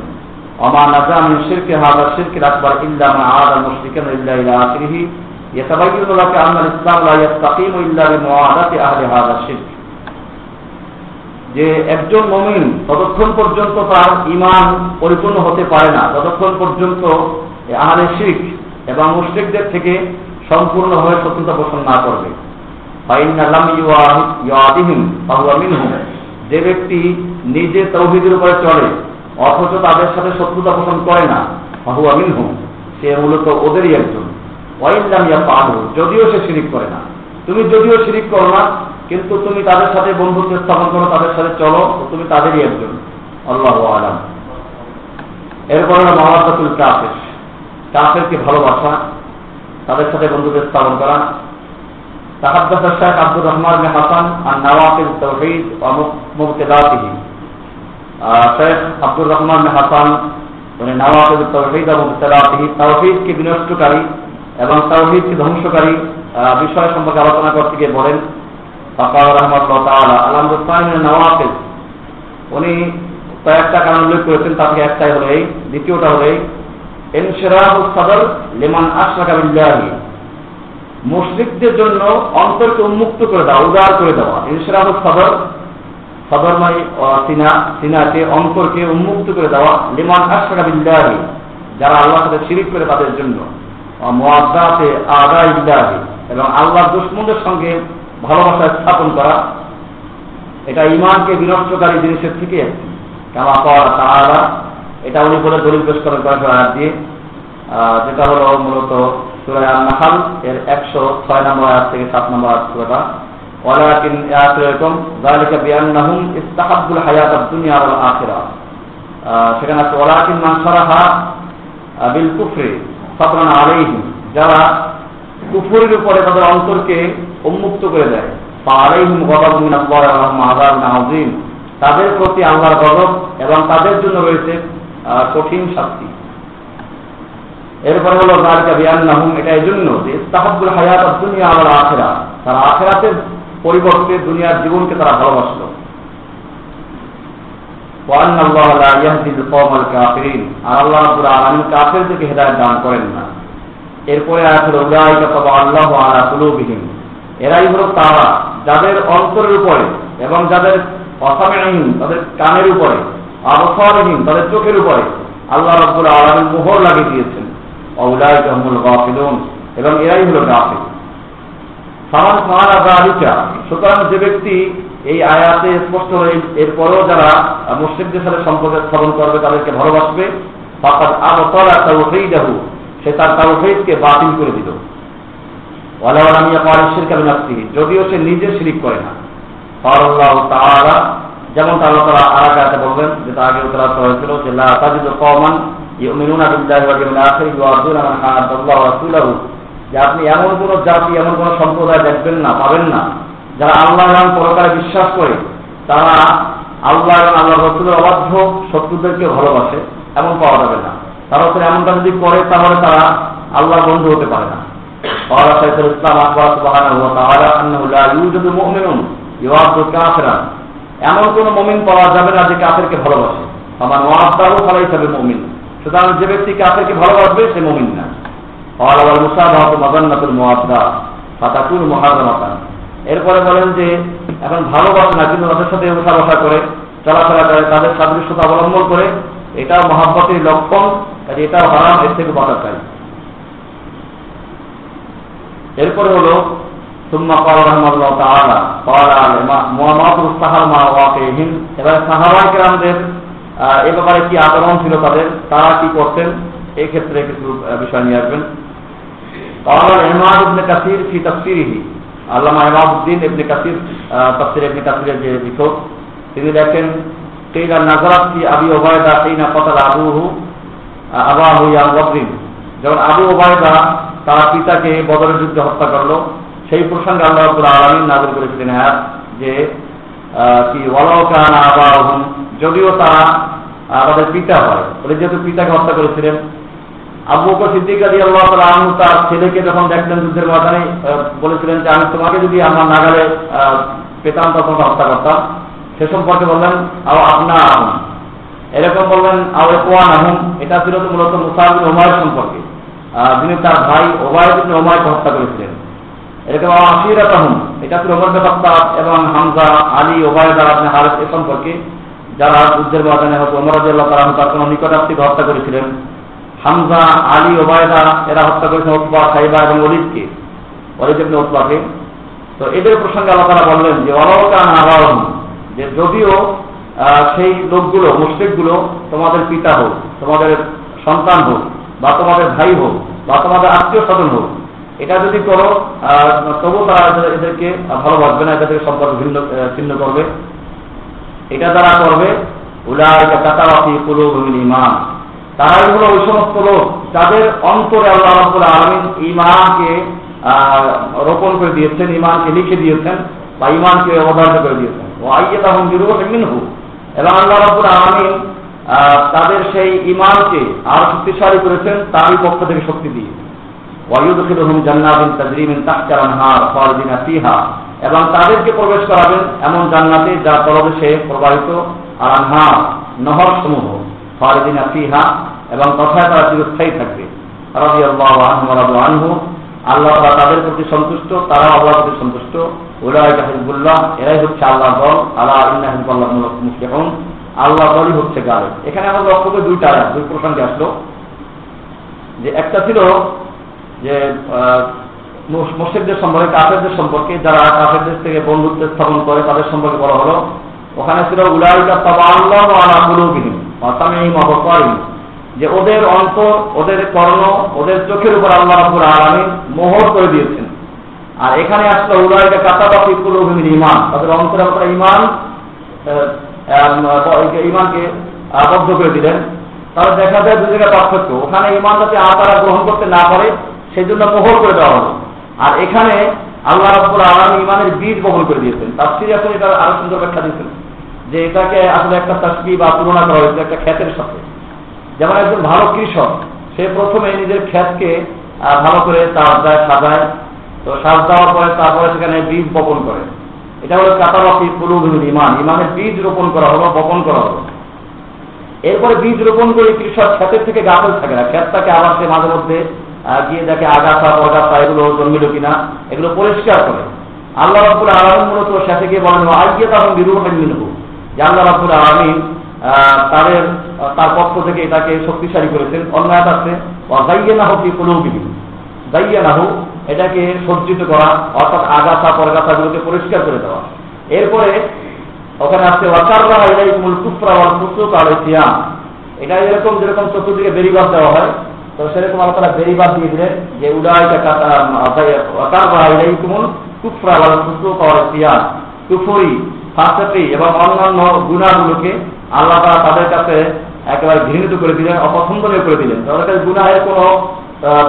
وما نجا من شرك هذا الشرك الأكبر إلا ما عاد المشركين إلا إلى آخره يتبين لك أن الإسلام لا يستقيم إلا بمعادة أهل هذا الشرك যে একজন মমিন ততক্ষণ পর্যন্ত তার ইমান পরিপূর্ণ হতে পারে না ততক্ষণ পর্যন্ত আহলে শিখ এবং মুশ্রিকদের থেকে সম্পূর্ণভাবে শত্রুতা পোষণ না করবে। যে ব্যক্তি নিজে তৌহিদের উপরে চলে অথচ তাদের সাথে শত্রুতা পোষণ করে না মিনহু সে মূলত ওদেরই একজন। যদিও সে শিরিক করে না। তুমি যদিও শিরিক করো না, কিন্তু তুমি তাদের সাথে বন্ধুত্ব স্থাপন করো, তাদের সাথে চলো তুমি তাদেরই একজন। আল্লাহ আলম। এরপর হলো মহাব্বাতুল কাফের। কাফেরকে ভালোবাসা তাদের সাথে বন্ধুদের স্থাপন করা। তাহাদ্দাস শেখ আব্দুর রহমান হাসান আর নওয়াফিল তৌহিদ মুবতেদাতিহি। শেখ আব্দুর রহমান হাসান, উনি নওয়াফিল তৌহিদ এবং মুবতেদাতিহি, তৌহিদকে বিনষ্টকারী এবং তৌহিদকে ধ্বংসকারী বিষয় সম্পর্কে আলোচনা করতে গিয়ে বলেন। ফাকাউর রহমতুল্লাহ তাআলা আলহামদুলিল্লাহ নওয়াফিল। উনি কয়েকটা কারণ উল্লেখ করেছেন, তার একটাই হলো এই। দ্বিতীয়টা হলো এই সদর মুশরিকদের জন্য অন্তরকে উন্মুক্ত করে দেওয়া উদার করে দেওয়া ইনশিরাহু সদর সদরময় সিনা, সিনাকে অন্তরকে উন্মুক্ত করে দেওয়া লিমান আশরাকা বিল্লাহি, যারা আল্লাহর সাথে শিরিক করে তাদের জন্য। মুআদ্দাতে আদা ইল্লাহি এবং আল্লাহর দুশ্মনদের সঙ্গে ভালোবাসা স্থাপন করা। এটা ইমানকে বিনষ্টকারী জিনিসের থেকে একটি। কামা পাওয়া তাআলা এটা উনি করে দলিল পেশ করেন কয়েকশো আয়াত। দিয়ে যেটা হলো মূলত সুরায় আল নাহাল এর একশো ছয় নম্বর আয়াত থেকে সাত নম্বর আয়াত সুরাটা ওয়ালাকিন আয়াত এরকম জালিকা ইস্তাহাবুল হায়াত দুনিয়া আখিরা সেখানে আছে, ওয়ালাকিন মান বিল কুফরি সাতরান আলাইহিম। যারা কুফুরের উপরে তাদের অন্তরকে উন্মুক্ত করে দেয়। আলাইহিম গদাবুন আল্লাহ আযীম। তাদের প্রতি আল্লাহর গজব এবং তাদের জন্য রয়েছে কঠিন শাস্তি। এরপরে হলো জালিকা বিয়ান্নাহুম এটা এই জন্য যে ইস্তাহাব্বুল হায়াত দুনিয়া আল আখিরা তারা আখিরাতের পরিবর্তে দুনিয়ার জীবনকে তারা ভালোবাসলো। দান যাদের অন্তরের উপরে এবং যাদের অসামিহীন তাদের কানের উপরে। আবসারহীন, তাদের চোখের উপরে। আল্লাহ রাব্বুল আলামিন মোহর লাগিয়ে দিয়েছেন। অউলাইকা হুমুল গাফিলুন, এবং এরাই হলো গাফিল। সামান সামানা গালিকা সুতরাং যে ব্যক্তি এই আয়াতে স্পষ্ট হয়ে, এরপরেও যারা মুসলিমদের সাথে সম্পর্ক স্থাপন করবে, তাদেরকে ভালোবাসবে। অর্থাৎ আরও ফাকাদ আবতালা তাওহীদাহু, সে তার তাওহীদকে বাতিল করে দিল। ওয়ালা ওয়ালাম ইয়াকাল শিরকা বিনাফসিহি, যদিও সে নিজে শিরিক করে না। আল্লাহ তাআলা যেমন তারা তারা আর আগে বলবেন যে তার আগে উত্তরা হয়েছিল যে লাজিদ কমান আপনি এমন কোন জাতি, এমন কোন সম্প্রদায় দেখবেন না, পাবেন না। যারা আল্লাহ এবং পরকারে বিশ্বাস করে, তারা আল্লাহ এবং আল্লাহ রসুলের অবাধ্য শত্রুদেরকে ভালোবাসে এমন পাওয়া যাবে না। তারা তো এমনটা যদি করে, তাহলে তারা আল্লাহ বন্ধু হতে পারে না। ইসলাম আকবর সুবাহ এমন কোন মমিন পাওয়া যাবে না যে কাফেরকে ভালোবাসে। আমার নোয়াবারও ভালো হিসাবে মমিন। সুতরাং যে ব্যক্তি কাফেরকে ভালোবাসবে, সে মমিন না। আল্লাহ মুসাদ মাদান্নাতুল মোয়াব্দা ফাতাকুল মহাজামাতান এরপরে বলেন যে, এখন ভালোবাসে না, কিন্তু তাদের সাথে উষা করে, চলাফেরা করে, তাদের সাদৃশ্যতা অবলম্বন করে, এটাও মহাব্বতের লক্ষণ, কাজে এটাও হারাম, এর থেকে বাঁচা চাই। এরপরে হলো ثم قال رحمه الله تعالى قال محمد السحر مع واقعهم এবারে সাহাবায়ে কেরামদের এ ব্যাপারে কি আচরণ ছিল তাদের তারা কি করতেন এই ক্ষেত্রে কিছু বিষয় নিয়ে আসবেন قال الإمام ابن كثير في تفسيره আল্লামা ইমামউদ্দিন ইবনে কাসির তাফসীর ইবনে কাসিরের যে লেখক তিনি দেখেন কিলা নাজারাত ফি আবি ওবায়দা কিনা কতাল আবুহু আবাহু ইয়াম বদরিন যখন আবু ওবায়দা তার পিতাকে বদরের যুদ্ধে হত্যা করলো সেই প্রসঙ্গে আল্লাহ আলামিন নাযিল করেছিলেন হ্যাঁ যে কি ওয়ালাউ কানা আবাহুম, যদিও তারা আমাদের পিতা হয়। বলে যেহেতু পিতাকে হত্যা করেছিলেন, আবু বকর সিদ্দিক আলী আল্লাহ তালু তার ছেলেকে যখন দেখলেন যুদ্ধের ময়দানে বলেছিলেন যে, আমি তোমাকে যদি আমার নাগালে পেতাম, তখন হত্যা করতাম। সে সম্পর্কে বললেন, আও আপনা আহম এরকম বললেন, আও কোয়ান আহম এটা ছিল মূলত মুসাহিন ওমায়ের সম্পর্কে। যিনি তার ভাই ওবায়দিন ওমায়কে হত্যা করেছিলেন। এরকম আশিরাত আহম এটা ছিল ওমর হত্যা এবং হামজা আলী ওবায়দা আপনি হারেস এ সম্পর্কে যারা যুদ্ধের ময়দানে হয়তো ওমর আল্লাহ তালাম তার কোনো নিকটাত্মীকে হত্যা করেছিলেন। হামজা আলী ওবায়দা এরা হত্যা করেছেন ওতবা সাইবা এবং অলিদকে অলিদ ইবনে ওতবাকে তো এদের প্রসঙ্গে আল্লাহ তারা বললেন যে অলকান আবাহম, যে যদিও সেই লোকগুলো মুসলিকগুলো তোমাদের পিতা হোক, তোমাদের সন্তান হোক, বা তোমাদের ভাই হোক, বা তোমাদের আত্মীয় স্বজন হোক এটা যদি করো তবু তারা এদেরকে ভালোবাসবে না এদের সম্পর্ক ভিন্ন ছিন্ন করবে। এটা যারা করবে তারাই হলো ওই সমস্ত লোক অন্তরে আল্লাহ রাব্বুল আলামিন ঈমানকে রোপণ করে দিয়েছেন, ঈমানকে লিখে দিয়েছেন, বা ঈমানকে অবধারিত করে দিয়েছেন। ও আইয়াতাহুম বিরূহিম মিনহু। এবং আল্লাহ রাব্বুল আলামিন তাদের সেই ঈমানকে আরও শক্তিশালী করেছেন, তারই পক্ষ থেকে শক্তি দিয়ে। ওয়ায়ুদখিলুহুম জান্নাতিন তাজরি মিন তাহতিহা আনহার খালিদিনা ফিহা। এবং তাদেরকে প্রবেশ করাবেন এমন জান্নাতে যা তলদেশে প্রবাহিত আর আনহার নহর সমূহ খালিদিনা ফিহা। এবং তথায় তারা চিরস্থায়ী থাকবে। ওয়া রাদু আনহু, আল্লাহ তাআলা তাদের প্রতি সন্তুষ্ট তারা আল্লাহর প্রতি সন্তুষ্ট। উলাইকা হিজবুল্লাহ, এরাই হচ্ছে আল্লাহ দল। আলা ইন্না হিজবুল্লাহ মুফলিহুন আল্লাহ দলই হচ্ছে গালে। এখানে আমাদের লক্ষ্য দুইটা দুই প্রসঙ্গে আসলো। যে একটা ছিল যে মুসলিমদের সম্পর্কে, কাফেরদের সম্পর্কে, যারা কাফেরদের থেকে বন্ধুত্ব স্থাপন করে, তাদের সম্পর্কে বলা হলো, ওখানে ছিল উলাইকা তবা আল্লাহ আলা কুলুবিহিম অসামিহিম অবকারিহিম যে ওদের অন্তর ওদের কর্ণ, ওদের চোখের উপর আল্লাহ রাব্বুল আলামিন মোহর করে দিয়েছেন। আর এখানে আসলো উলাইকা কাতাবাফি কুলুবিহিম ঈমান তাদের অন্তরে আপনারা ঈমান ঈমানকে আবদ্ধ করে দিলেন। তাহলে দেখা যায় জায়গায় পার্থক্য। ওখানে ইমান যাতে তারা গ্রহণ করতে না পারে সেই জন্য মোহর করে দেওয়া হলো। আর এখানে আল্লাহ রাব্বুল আলামিন ইমানের বীজ বহন করে দিয়েছেন। তাফসীরে আসলে এটা আরও সুন্দর ব্যাখ্যা দিয়েছেন যে এটাকে আসলে একটা তাসবি বা তুলনা করা হয়েছে, একটা ক্ষেতের সাথে। যেমন একজন ভালো কৃষক, সে প্রথমে নিজের ক্ষেতকে ভালো করে তার দেয় সাজায়, তো সাজ দেওয়ার পরে তারপরে সেখানে বীজ বপন করে। এটা হলো কাতাবাফি কুলুবুল ইমান ইমানের বীজ রোপণ করা হলো, বপন করা হলো। এরপরে বীজ রোপণ করে কৃষক ক্ষেতের থেকে গাফল থাকে না। ক্ষেতটাকে আবার সে মাঝে মধ্যে গিয়ে দেখে আগাছা বরগাছা এগুলো জন্মিল কিনা, এগুলো পরিষ্কার করে। আল্লাহ রাবুল আলম মূলত শেষে গিয়ে বলেন আইয়ে তখন বিরূপ মিলব যে আল্লাহ রাবুল আলমিন তাদের তার পক্ষ থেকে এটাকে শক্তিশালী করেছেন। অন্যায় আছে গাইয়ে না হোক কুলুবিহীন গাইয়ে না হোক এটাকে সজ্জিত করা, অর্থাৎ আগাছা পরগাছাগুলোকে পরিষ্কার করে দেওয়া। এরপরে ওখানে আসছে ওয়াকাররা ইলাইকুমুল কুফরা ওয়াল আল ইসিয়াম এটা এরকম যেরকম চতুর্দিকে বেরিবাদ দেওয়া হয় তো সেরকম আল্লাহ তারা বেরিবাদ দিয়ে দিলেন যে এবং অন্যান্য গুনাহগুলোকে আল্লাহ তাআলা তাদের কাছে একেবারে ঘৃণিত করে দিলেন অপছন্দনীয় করে দিলেন। তাদের কাছে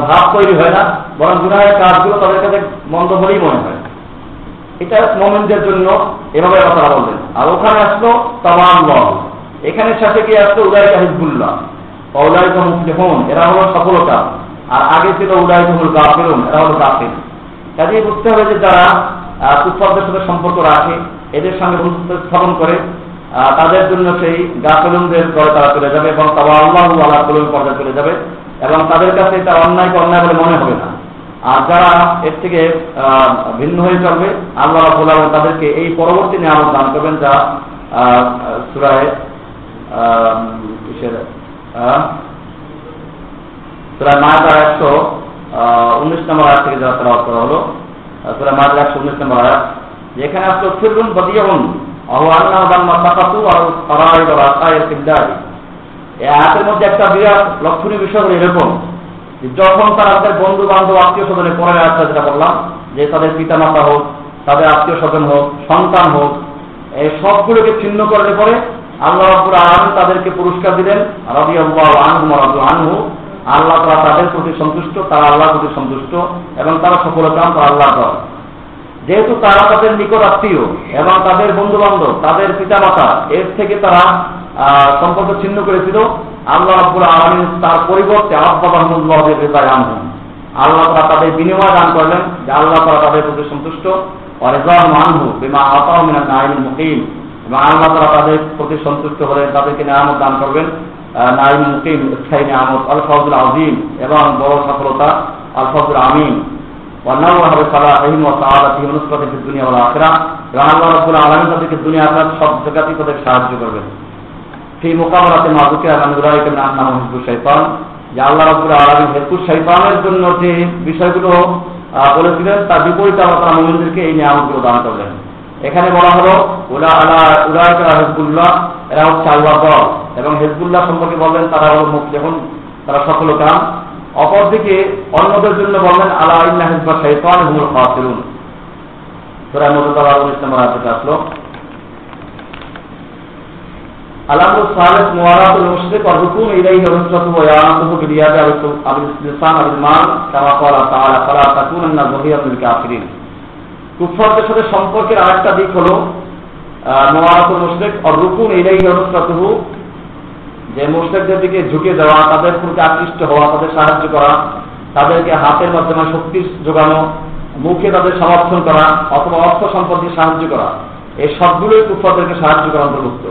ভাব তৈরি হয় না, বরং গুনাহের কাজগুলো তাদের কাছে মন্দ বলেই মনে হয়। এটা মোমেনদের জন্য এভাবে কথা বললেন। আর ওখানে আসলো তামাম লল এখানে সাথে কি আসলো উদয়কা হিজবুল্লাহ। অউলাইকা মুফলিহুন এরা হলো সফলতা। আর আগে ছিল উদয়কা হল গাফিরুন এরা হলো গাফির কাজেই বুঝতে হবে যে যারা কুফারদের সাথে সম্পর্ক রাখে, এদের সঙ্গে স্থাপন করে তাদের জন্য সেই গাফেলুনদের করে তারা চলে যাবে এবং তারা আল্লাহ আল্লাহ কলম পর্যায়ে চলে যাবে এবং তাদের কাছে এটা অন্যায়কে অন্যায় বলে মনে হবে না। আর যারা এর থেকে ভিন্ন হয়ে চলবে, আল্লাহ রাবুল আলম তাদেরকে এই পরবর্তী নিয়ামত দান করবেন যা সুরায় সুরায় মায়াদার একশো উনিশ নম্বর আয়াত থেকে যারা করা হলো সুরায় মায়াদার একশো উনিশ নম্বর আয়াত, যেখানে আসলো ফিরুন বদিয়ন তাকাতু আর রাস্তায় সিদ্ধারি এই আয়াতের মধ্যে একটা বিরাট লক্ষণীয় বিষয় হলো এরকম যখন তারা তাদের বন্ধু বান্ধব আত্মীয় স্বজনের পরে আসছে যেটা বললাম, যে তাদের পিতা মাতা হোক, তাদের আত্মীয় স্বজন হোক, সন্তান হোক, এই সবগুলোকে ছিন্ন করলে পরে আল্লাহ রাবুর আলম তাদেরকে পুরস্কার দিলেন রবি আল্লাহ আনহু আনহু। আল্লাহ তারা তাদের প্রতি সন্তুষ্ট, তারা আল্লাহর প্রতি সন্তুষ্ট এবং তারা সফলতা তারা আল্লাহ দল যেহেতু তারা তাদের নিকট আত্মীয় এবং তাদের বন্ধু বান্ধব তাদের পিতা মাতা এর থেকে তারা সম্পর্ক ছিন্ন করেছিল, আল্লাহ রাব্বুল আলামিন তার পরিবর্তে আব্বা রহমুল্লাহ রেজায় আনহম আল্লাহ তারা তাদের বিনিময় দান করলেন, যে আল্লাহ তারা তাদের প্রতি সন্তুষ্ট। অরেজান মানহু বিমা আতাও মিনা নাইম মুকিম এবং আল্লাহ তারা তাদের প্রতি সন্তুষ্ট হলে তাদেরকে নিয়ামত দান করবেন। নাইম মুকিম স্থায়ী নিয়ামত আল আজিম এবং বড় সফলতা আল আমিন। অন্যান্যভাবে দুনিয়া সব সাহায্য করবেন। সেই নাম জন্য যে বিষয়গুলো বলেছিলেন, তার বিপরীতে আল্লাহ তারা এই নিয়ামতগুলো দান করলেন। এখানে বলা হলো, উলা আলা উলায়কা এরা হচ্ছে আল্লাহ দল। এবং হেজবুল্লাহ সম্পর্কে বললেন, তারা হল দেখুন তারা সফল কাম। অপরদিকে অন্যদের জন্য বললেন, আলা ইল্লা হিজবা শৈতান হুমুল খাসিরুন। সুরা নম্বর আসলো। আলামু সালিহ মুআরাতুল মুশরিক ওয়া হুকুম ইলাইহি রুসুলুহু ওয়া বিলিয়াদি আবিল ইসলাম আবিল মাল কামা ক্বালা তাআলা, ফালা তাকুনান্না যুহিয়াতুল কাফিরিন। কুফরদের সাথে সম্পর্কের আরেকটা দিক হলো মোয়ারাতুল মুশরিক আর রুকুন ইলাইহি অনুসরাতুহু যে মুশরিকদের দিকে ঝুঁকে দেওয়া, তাদের প্রতি আকৃষ্ট হওয়া, তাদের সাহায্য করা, তাদেরকে হাতের মাধ্যমে শক্তি যোগানো, মুখে তাদের সমর্থন করা, অথবা অর্থ সম্পর্কে সাহায্য করা, এই সবগুলোই কুফরদেরকে সাহায্য করা অন্তর্ভুক্ত।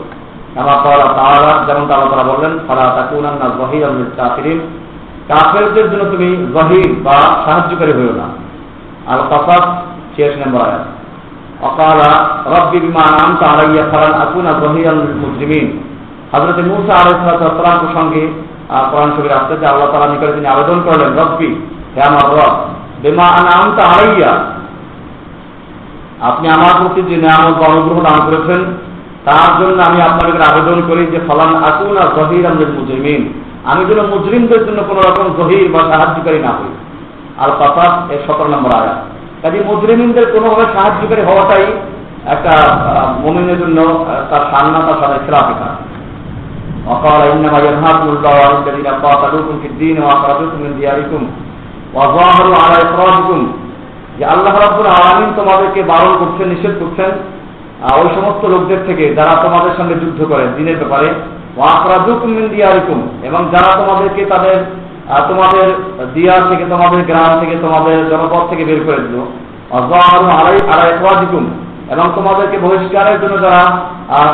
আমার তারা তারা যেমন তারা তারা বললেন, ফালা তাকুনান্না জহির কাফিরিন। কাফেরদের জন্য তুমি জহির বা সাহায্যকারী হইও না। আর কাসাস শেষ নম্বর আয়াত। অকাল রব্বি বিমা আনআমতা আলাইয়া ফালান আকুনা জহিরাল মুজরিমিন। হযরত মূসা আলাইহিস সালাম প্রসঙ্গে কোরআন শরীফে আসছে যে আল্লাহ তাআলা নিকটে তিনি আবেদন করলেন, রব্বি হে আমার রব, বিমা আনআমতা আলাইয়া। আপনি আমার প্রতি যে নিয়ামত বা অনুগ্রহ দান করেছেন, তার জন্য আমি আপনার কাছে আবেদন করি যে ফলান আকুন আর জহির মুজরিমিন। আমি যেন মুজরিমদের জন্য কোন রকম জহির বা সাহায্যকারী না হই। আর পাপাস এর সতেরো নম্বর আয়া কাজে মুজরিমিনদের কোনোভাবে সাহায্যকারী হওয়াটাই একটা মমিনের জন্য তার সান্না তার সাথে খেলাফি কাজ وقال إنما ينهاكم الله عن الذين قاتلوكم في الدين وأخرجوكم من دياركم وظاهروا على إخراجكم যে আল্লাহ রাব্বুল আলামিন তোমাদেরকে বারণ করছেন নিষেধ করছেন ওই সমস্ত লোকদের থেকে যারা তোমাদের সঙ্গে যুদ্ধ করে দিনের ব্যাপারে দিয়ারিকুম এবং যারা তোমাদেরকে তাদের তোমাদের দিয়ার থেকে, তোমাদের গ্রাম থেকে, তোমাদের জনপদ থেকে বের করে দিল। এবং তোমাদেরকে বহিষ্কারের জন্য যারা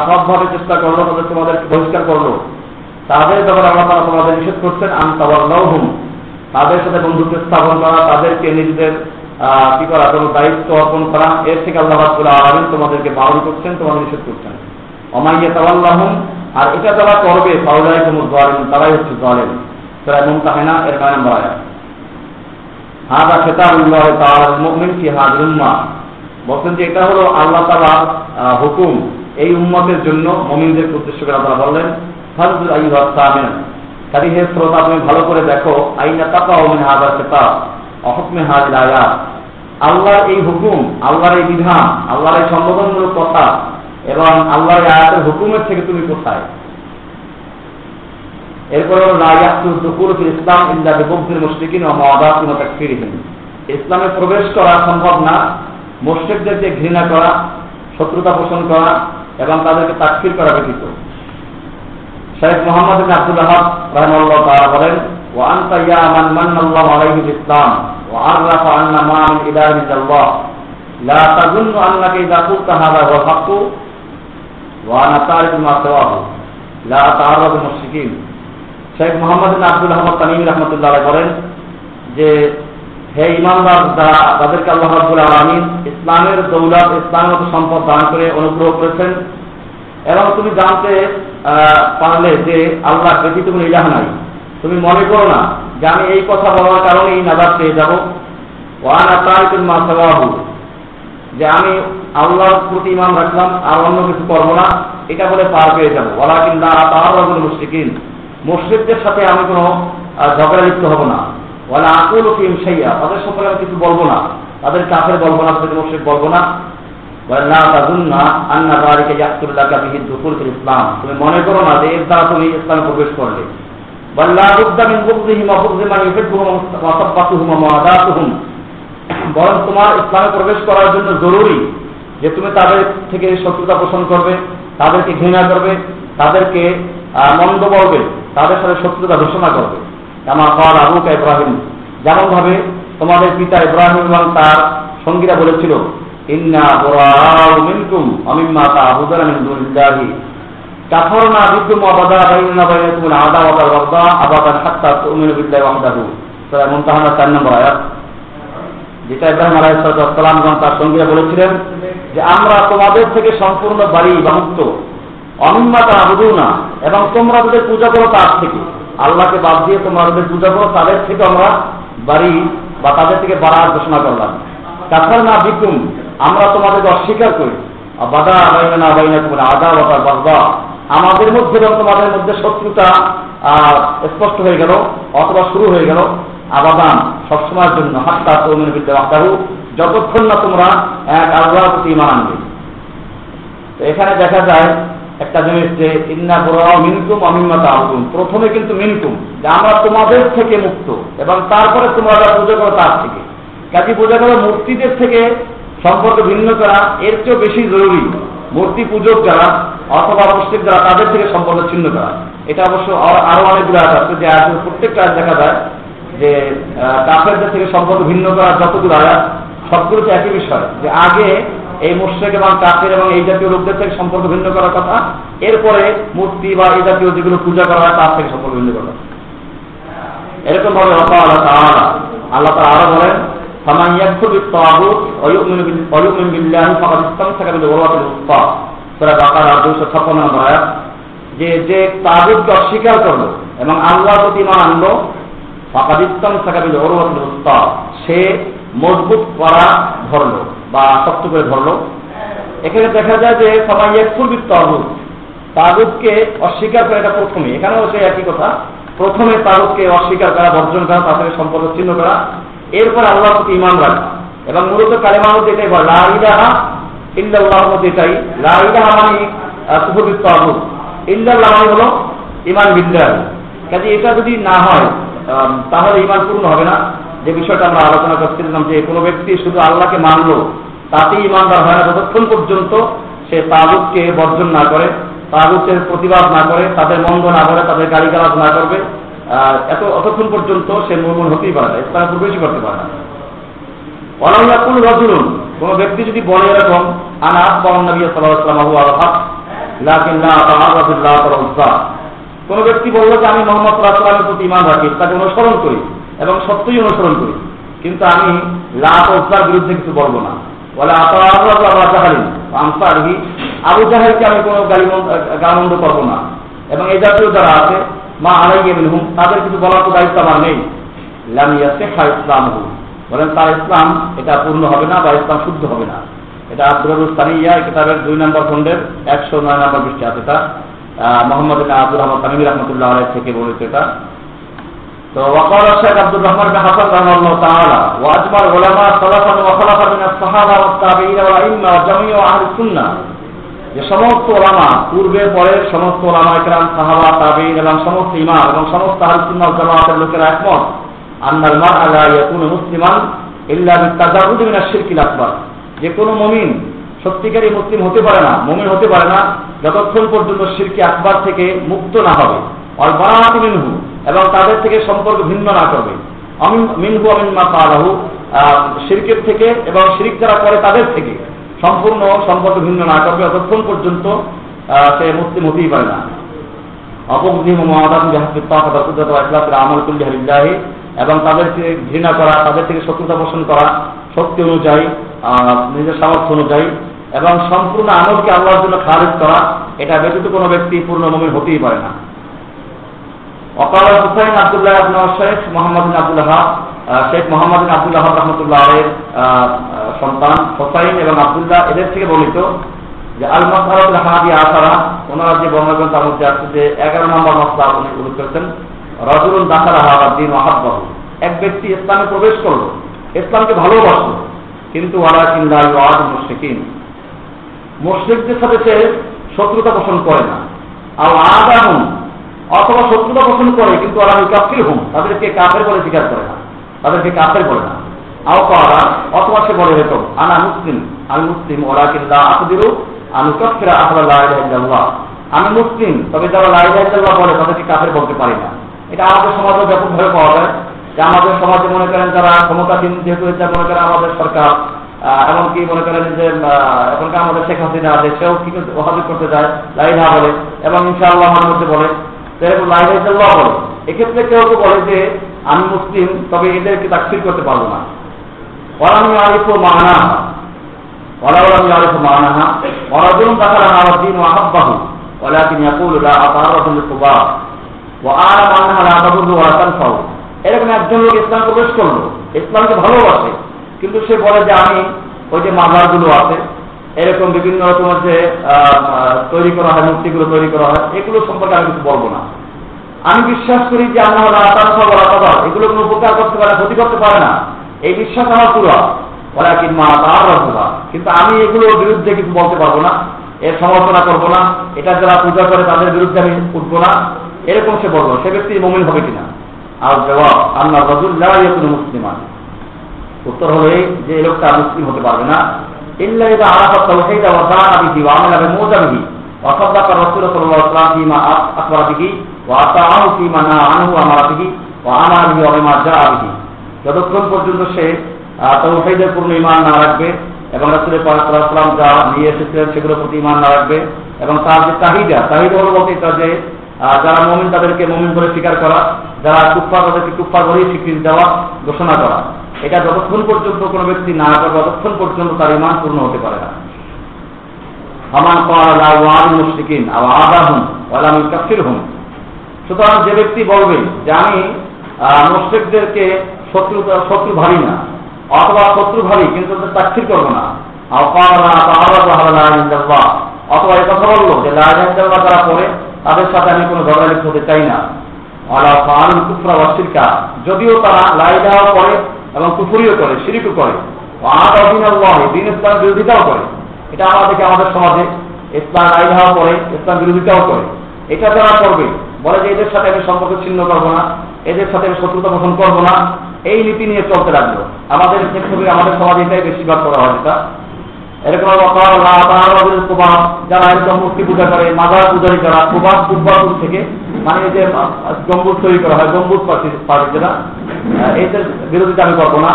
সবভাবে চেষ্টা করল, তাদের তোমাদেরকে বহিষ্কার করল। তাদের ব্যাপারে আল্লাহ তারা তোমাদের নিষেধ করছেন আন্তাবাল্লাহুম তাদের সাথে বন্ধুত্ব স্থাপন করা, তাদেরকে নিজেদের কি করা, কোনো দায়িত্ব অর্পণ করা, এর থেকে আল্লাহ রাবুল আলমিন তোমাদেরকে বারণ করছেন, তোমাদের নিষেধ করছেন। অমাইয়া তাওয়াল্লাহম আর এটা যারা করবে পাউলাই কোনো জালেম তারাই হচ্ছে জালেম। তারা এমন তাহে না এর নয় নম্বর আয়াত হাদা খেতাবুল্লাহ তাআলা মুমিন ফি হাদিল উম্মাহ বলছেন যে এটা হলো আল্লাহ তাআলার হুকুম। এই উম্মতের জন্য মুমিনদের উদ্দেশ্য করে আল্লাহ বললেন, ফাজুল আইয়ুহা সামিন। কাজী হে শ্রোতা, তুমি ভালো করে দেখো, আইনা তাকাও মিন হাদা খেতাব অহকমে হাজির আয়াত। আল্লাহর এই হুকুম, আল্লাহর এই বিধান, আল্লাহর এই সম্বোধনমূলক কথা, এবং আল্লাহর আয়াতের হুকুমের থেকে তুমি কোথায়? এরপর ইসলাম ইন্দা বিভক্তির মুশরিকিন ও মাদাতিন ও তাকফিরিহিন ইসলামে প্রবেশ করা সম্ভব না মুশরিকদেরকে ঘৃণা করা শত্রুতা পোষণ করা এবং তাদেরকে তাকফির করা ব্যতীত শেখ মোহাম্মদ আব্দুল আহাব রহমাল্লাহ তারা বলেন وأنت يا من من الله عليه بالإسلام وعرف أن ما من إله إلا الله لا تظن أنك إذا قلت هذا هو الحق وأنا تعرف ما سواه لا تعرض المشركين শেখ মোহাম্মদ আব্দুল আহমদ তামিম রহমতুল্লাহ করেন যে, হে ইমানদার, যারা তাদেরকে আল্লাহ রাব্বুল আলামিন ইসলামের দৌলত ইসলামের সম্পদ দান করে অনুগ্রহ করেছেন, এবং তুমি জানতে পারলে যে আল্লাহ ব্যতীত কোনো ইলাহ নাই। তুমি মনে করো না যে আমি এই কথা বলার কারণে এই নাজাদ পেয়ে যাব। ওয়ান আতাইকুল মাসাবাহু যে আমি আল্লাহর প্রতি ইমান রাখলাম আর অন্য কিছু করব না, এটা বলে পার পেয়ে যাব। কিন্তু তাহলে মুশ্রিকিন। মুশ্রিকদের সাথে আমি কোনো ঝগড়া লিপ্ত হব না। ওলা আকুল কিম সাইয়া তাদের সম্পর্কে আমি কিছু বলব না। তাদের কাফের বলব না তাদের মুশ্রিক বলব না। ইসলাম। তুমি মনে করো না যে এর দ্বারা তুমি ইসলামে প্রবেশ করলে। বরং তোমার ইসলামে প্রবেশ করার জন্য জরুরি যে তুমি তাদের থেকে শত্রুতা পোষণ করবে, তাদেরকে ঘৃণা করবে, তাদেরকে মন্দ বলবে তাদের সাথে শত্রুতা ঘোষণা করবে। আমার কল আবুকা ইব্রাহিম। যেমন ভাবে তোমাদের পিতা ইব্রাহিম এবং তার সঙ্গীরা বলেছিল, ইন্না মিনকুম অমিম্মা তা আবুদান মিন দুনিল্লাহি। কাফরনা বিদ্যুম আবাদা বাইনা বাইনাকুম আদাওয়াত ওয়াল বাগদা আবাদান হাত্তা তুমিনু বিল্লাহি ওয়াহদাহু। সূরা মুনতাহানা 4 নম্বর আয়াত। যেটা ইব্রাহিম তার সঙ্গীরা বলেছিলেন যে, আমরা তোমাদের থেকে সম্পূর্ণ বাড়ি বা মুক্ত। অনিম্মাতা আবুদু না। এবং তোমরা তাদের পূজা করো তার থেকে। আল্লাহকে বাদ দিয়ে তোমরা তাদের পূজা করো, তাদের থেকে আমরা বাড়ি বা তাদের থেকে বাড়ার ঘোষণা করলাম। কাফার না বিকুম, আমরা তোমাদেরকে অস্বীকার করি। বাদা আবাইনা আবাইনা তোমার আদা বাতার বাগদা। আমাদের মধ্যে এবং তোমাদের মধ্যে শত্রুতা স্পষ্ট হয়ে গেল, অথবা শুরু হয়ে গেল। আবাদান, সবসময়ের জন্য, হাত্তা তৌমিন বিদ্যা আকাহু যতক্ষণ না তোমরা এক আল্লাহর প্রতি ইমান আনবে। এখানে দেখা যায় একটা জিনিস যে, ইন্না বড় মিনকুম অমিম্মা তাহুম প্রথমে কিন্তু মিনকুম, যে আমরা তোমাদের থেকে মুক্ত, এবং তারপরে তোমরা পুজো করো তার থেকে। কাজে বোঝা গেল মূর্তিদের থেকে সম্পর্ক ভিন্ন করা, এর চেয়েও বেশি জরুরি মূর্তি পূজক যারা, অথবা মুসলিম যারা, তাদের থেকে সম্পর্ক ছিন্ন করা। এটা অবশ্য আরও অনেকগুলো আয়াত আছে যে আয়াত প্রত্যেকটা দেখা যায় যে কাফেরদের থেকে সম্পর্ক ভিন্ন করা যতগুলো আয়াত, সবগুলোতে একই বিষয় যে আগে এই মুশ্রেক এবং কাকির এবং এই জাতীয় লোকদের থেকে সম্পর্ক ভিন্ন করার কথা। এরপরে মূর্তি বা এই জাতীয় যেগুলো পূজা করা হয়, তার থেকে সম্পর্ক ভিন্ন করা। এরকম ভাবে আল্লাহ আল্লাহ তারা আরও বলেন যে যে তাগুদকে অস্বীকার করল এবং আল্লাহ প্রতি আনলো ফাকাদিস্তান সাকাবিল সে মজবুত করা ধরলো। বা শক্ত করে ধরলো। এখানে দেখা যায় যে সবাই একফুল বিত তাগুত তাগুতকে অস্বীকার করে এটা প্রথমে। এখানেও সে একই কথা। প্রথমে তাগুতকে অস্বীকার করা বর্জন করা তাদের সম্পর্ক ছিন্ন করা। এরপর আল্লাহ প্রতি ইমান রাখা। এবং মূলত কালেমার মধ্যে এটাই বলে লাইলাহা ইল্লাল্লাহর মধ্যে এটাই লাইলাহা মানে কুফরিত তাগুত ইল্লাল্লাহ মানে হলো ইমান বিল্লাহ কাজে এটা যদি না হয় তাহলে ইমান পূর্ণ হবে না। যে বিষয়টা আমরা আলোচনা করছিলাম যে কোনো ব্যক্তি শুধু আল্লাহকে মানলো তাতেই ইমানদার হয় না। যতক্ষণ পর্যন্ত সে তাগুতকে বর্জন না করে, তাগুতের প্রতিবাদ না করে, তাদের মন্দ না করে, তাদের গালিগালাজ না করবে এত অতক্ষণ পর্যন্ত সে মুরমুন হতেই পারে না ইসলামে প্রবেশই করতে পারে না। অনাইয়াকুল রজুলুন, কোন ব্যক্তি যদি বলে এরকম, আনা আকবর নবী সাল্লাহ আল্লাহ লাকিন লা তাআরাদুল্লাহ তাআলা কোন ব্যক্তি বলল যে, আমি মোহাম্মদ সাল্লাহামের প্রতি ইমান রাখি, তাকে অনুসরণ করি এবং সত্যই অনুসরণ করি। কিন্তু আমি লাভ ওসার বিরুদ্ধে কিছু বলব না। বলে আনসারহি আবু আমি কোনো গালি গালমন্দ করব না। এবং এই জাতীয় যারা আছে, মা তাদের কিছু বলার তো দায়িত্ব আমার নেই। লামিয়া শেখা ইসলাম বলেন, তার ইসলাম এটা পূর্ণ হবে না বা ইসলাম শুদ্ধ হবে না। এটা আব্দুল স্তানিয়া কিতাবের দুই নম্বর খন্ডের একশো নয় নম্বর পৃষ্ঠে আছে এটা। মোহাম্মদ আব্দুল রহমান তামিমি রহমতুল্লাহ থেকে বলেছে এটা। তো যে সমস্ত ওলামা পূর্বে, পরের সমস্ত ওলামা সাহাবা এবং সমস্ত এবং সমস্ত আহলে জামাতের লোকেরা একমত, আন্নাল মারআ লা মুসলিমান ইল্লা বিতাজাররুদ শিরকিল যে কোনো মমিন সত্যিকারী মুসলিম হতে পারে না, মমিন হতে পারে না, যতক্ষণ পর্যন্ত শিরকি আকবর থেকে মুক্ত না হবে। অল মিনহু। এবং তাদের থেকে সম্পর্ক ভিন্ন না করবে। মিনহু আমিন মা পালাহু শিরকের থেকে এবং শিরিক যারা করে তাদের থেকে সম্পূর্ণ সম্পর্ক ভিন্ন না করবে, অতক্ষণ পর্যন্ত সে মুসলিম হতেই পারে না। এবং তাদেরকে ঘৃণা করা, তাদের থেকে শত্রুতা পোষণ করা শক্তি অনুযায়ী নিজের সামর্থ্য অনুযায়ী এবং সম্পূর্ণ আমলকে আল্লাহর জন্য খারিজ করা, এটা ব্যতীত কোনো ব্যক্তি পূর্ণ মমিন হতেই পারে না। অকাল হুসাইন আবদুল্লাহ শেখ মোহাম্মদ আবদুল্লাহ শেখ মোহাম্মদ আবদুল্লাহ রহমতুল্লাহ আলের সন্তান হোসাইন এবং আবদুল্লাহ এদের থেকে বলিত যে আল মসলাদ হাদি আসারা, ওনারা যে বর্ণনা তার মধ্যে আছে যে এগারো নম্বর মশলা উনি উল্লেখ করেছেন রজুল দাখাল দিন ওহাব্বাহু এক ব্যক্তি ইসলামে প্রবেশ করল, ইসলামকে ভালোবাসলো, কিন্তু ওয়ালা কিন্দা ওয়াজ মুশরিকিন। মুশরিকদের সাথে সে শত্রুতা পোষণ করে না। আর আদা হুম অথবা শত্রুতা পোষণ করে, কিন্তু ওরা কাফির হুম, তাদেরকে কাফের বলে স্বীকার করে না। তাদেরকে কাফের বলে না। আও পাওয়া অথবা সে বলে হতো আনা মুসলিম আমি মুসলিম ওরা কিন্তু আকুদিরু আমি কফিরা আহ্লাহ আমি মুসলিম, তবে যারা লাই লাইলাহ বলে, তাদেরকে কাফের বলতে পারি না। এটা আমাদের সমাজে ব্যাপকভাবে পাওয়া যায়। যে আমাদের সমাজে মনে করেন যারা ক্ষমতাধীন যেহেতু এটা মনে করেন আমাদের সরকার এমনকি মনে করেন যে এখনকার আমাদের শেখ হাসিনা আছে সেও কি ওহাজি করতে যায় লাইলা বলে, এবং ইনশাআল্লাহ আমার মধ্যে বলে। বলে এক্ষেত্রে কেউ কেউ বলে যে আমি মুসলিম তবে এদেরকে তাকফির করতে পারবো না ওরামি আরিফ মানা ওরা ওরামি আরিফ মানাহা ওরাজুন দাখালা আলাদিন ওয়াহাব্বাহু ولكن يقول لا أتعرض للطباع وأعلم أنها لا تضر ولا تنفع এরকম একজন লোক ইসলাম প্রবেশ করলো ইসলামকে ভালোবাসে কিন্তু সে বলে যে আমি ওই যে মামলার গুলো আছে এরকম বিভিন্ন রকমের যে তৈরি করা হয়, মূর্তিগুলো তৈরি করা হয়, এগুলো সম্পর্কে আমি কিছু বলব না। আমি বিশ্বাস করি যে আমার এগুলো কোনো উপকার করতে পারে ক্ষতি করতে পারে না। এই বিশ্বাস আমার পুরো। ওরা কিংবা তার রাখা কিন্তু আমি এগুলোর বিরুদ্ধে কিছু বলতে পারব না, এর সমালোচনা করব না, এটা যারা পূজা করে তাদের বিরুদ্ধে আমি উঠবো না। এরকম সে বলব সে ব্যক্তি মমিন হবে কিনা? আর জবাব আল্লাহ রজুল্লাহ মুসলিমান। উত্তর হলো যে, এই লোকটা মুসলিম হতে পারবে না। বিহি ওয়া আমালা বিমুজাবিহি ওয়া সাদাকা রাসূল সাল্লাল্লাহু আলাইহি ওয়াসাল্লাম ফিমা আখবারা বিহি ওয়া আতাআহু ফিমা নাহা আনহু ওয়া আমারা বিহি ওয়া আমারা বিহি ওয়া বিমা জাআ বিহি যতক্ষণ পর্যন্ত সে তাওহীদের পূর্ণ ঈমান না রাখবে এবং রাসূল পাক সাল্লাল্লাহু আলাইহি ওয়াসাল্লাম যা নিয়ে এসেছিলেন সেগুলোর প্রতি ঈমান না রাখবে এবং তার যে চাহিদা চাহিদা হলো বলতে যে যারা মমিন তাদেরকে মমিন বলে স্বীকার করা, যারা কুফার তাদেরকে কুফার বলেই স্বীকৃতি দেওয়া, ঘোষণা করা। এটা যতক্ষণ পর্যন্ত কোনো ব্যক্তি না করে, ততক্ষণ পর্যন্ত তার ইমান পূর্ণ হতে পারে না। ওয়ালাম কাফির হুম সুতরাং যে ব্যক্তি বলবে যে আমি মুশরিকদেরকে শত্রু শত্রু ভাবি না, অথবা শত্রু ভাবি, কিন্তু করব না। অথবা এই কথা বলল যে তাদের সাথে আমি কোনো ঝগড়া হতে চাই না। কুফরা ওয়াসিরকা যদিও তারা লাইলাও করে এবং কুফুরিও করে সিরিকও করে। দিন ইসলাম বিরোধিতাও করে। এটা আমাদেরকে আমাদের সমাজে ইসলাম লাইলাও করে ইসলাম বিরোধিতাও করে। এটা যারা করবে, বলে যে এদের সাথে আমি সম্পর্ক ছিন্ন করব না, এদের সাথে আমি শত্রুতা পোষণ করব না, এই নীতি নিয়ে চলতে লাগল। আমাদের ক্ষেত্রে আমাদের সমাজে এটাই বেশিরভাগ করা হয় এটা। এরকম যারা একদম মূর্তি পূজা করে, মাজার পূজারি করা কুবাব কুব্বাপুর থেকে মানে যে গম্বুজ তৈরি করা হয় গম্বুজ পার্টি যেটা এদের বিরোধিতা আমি করবো না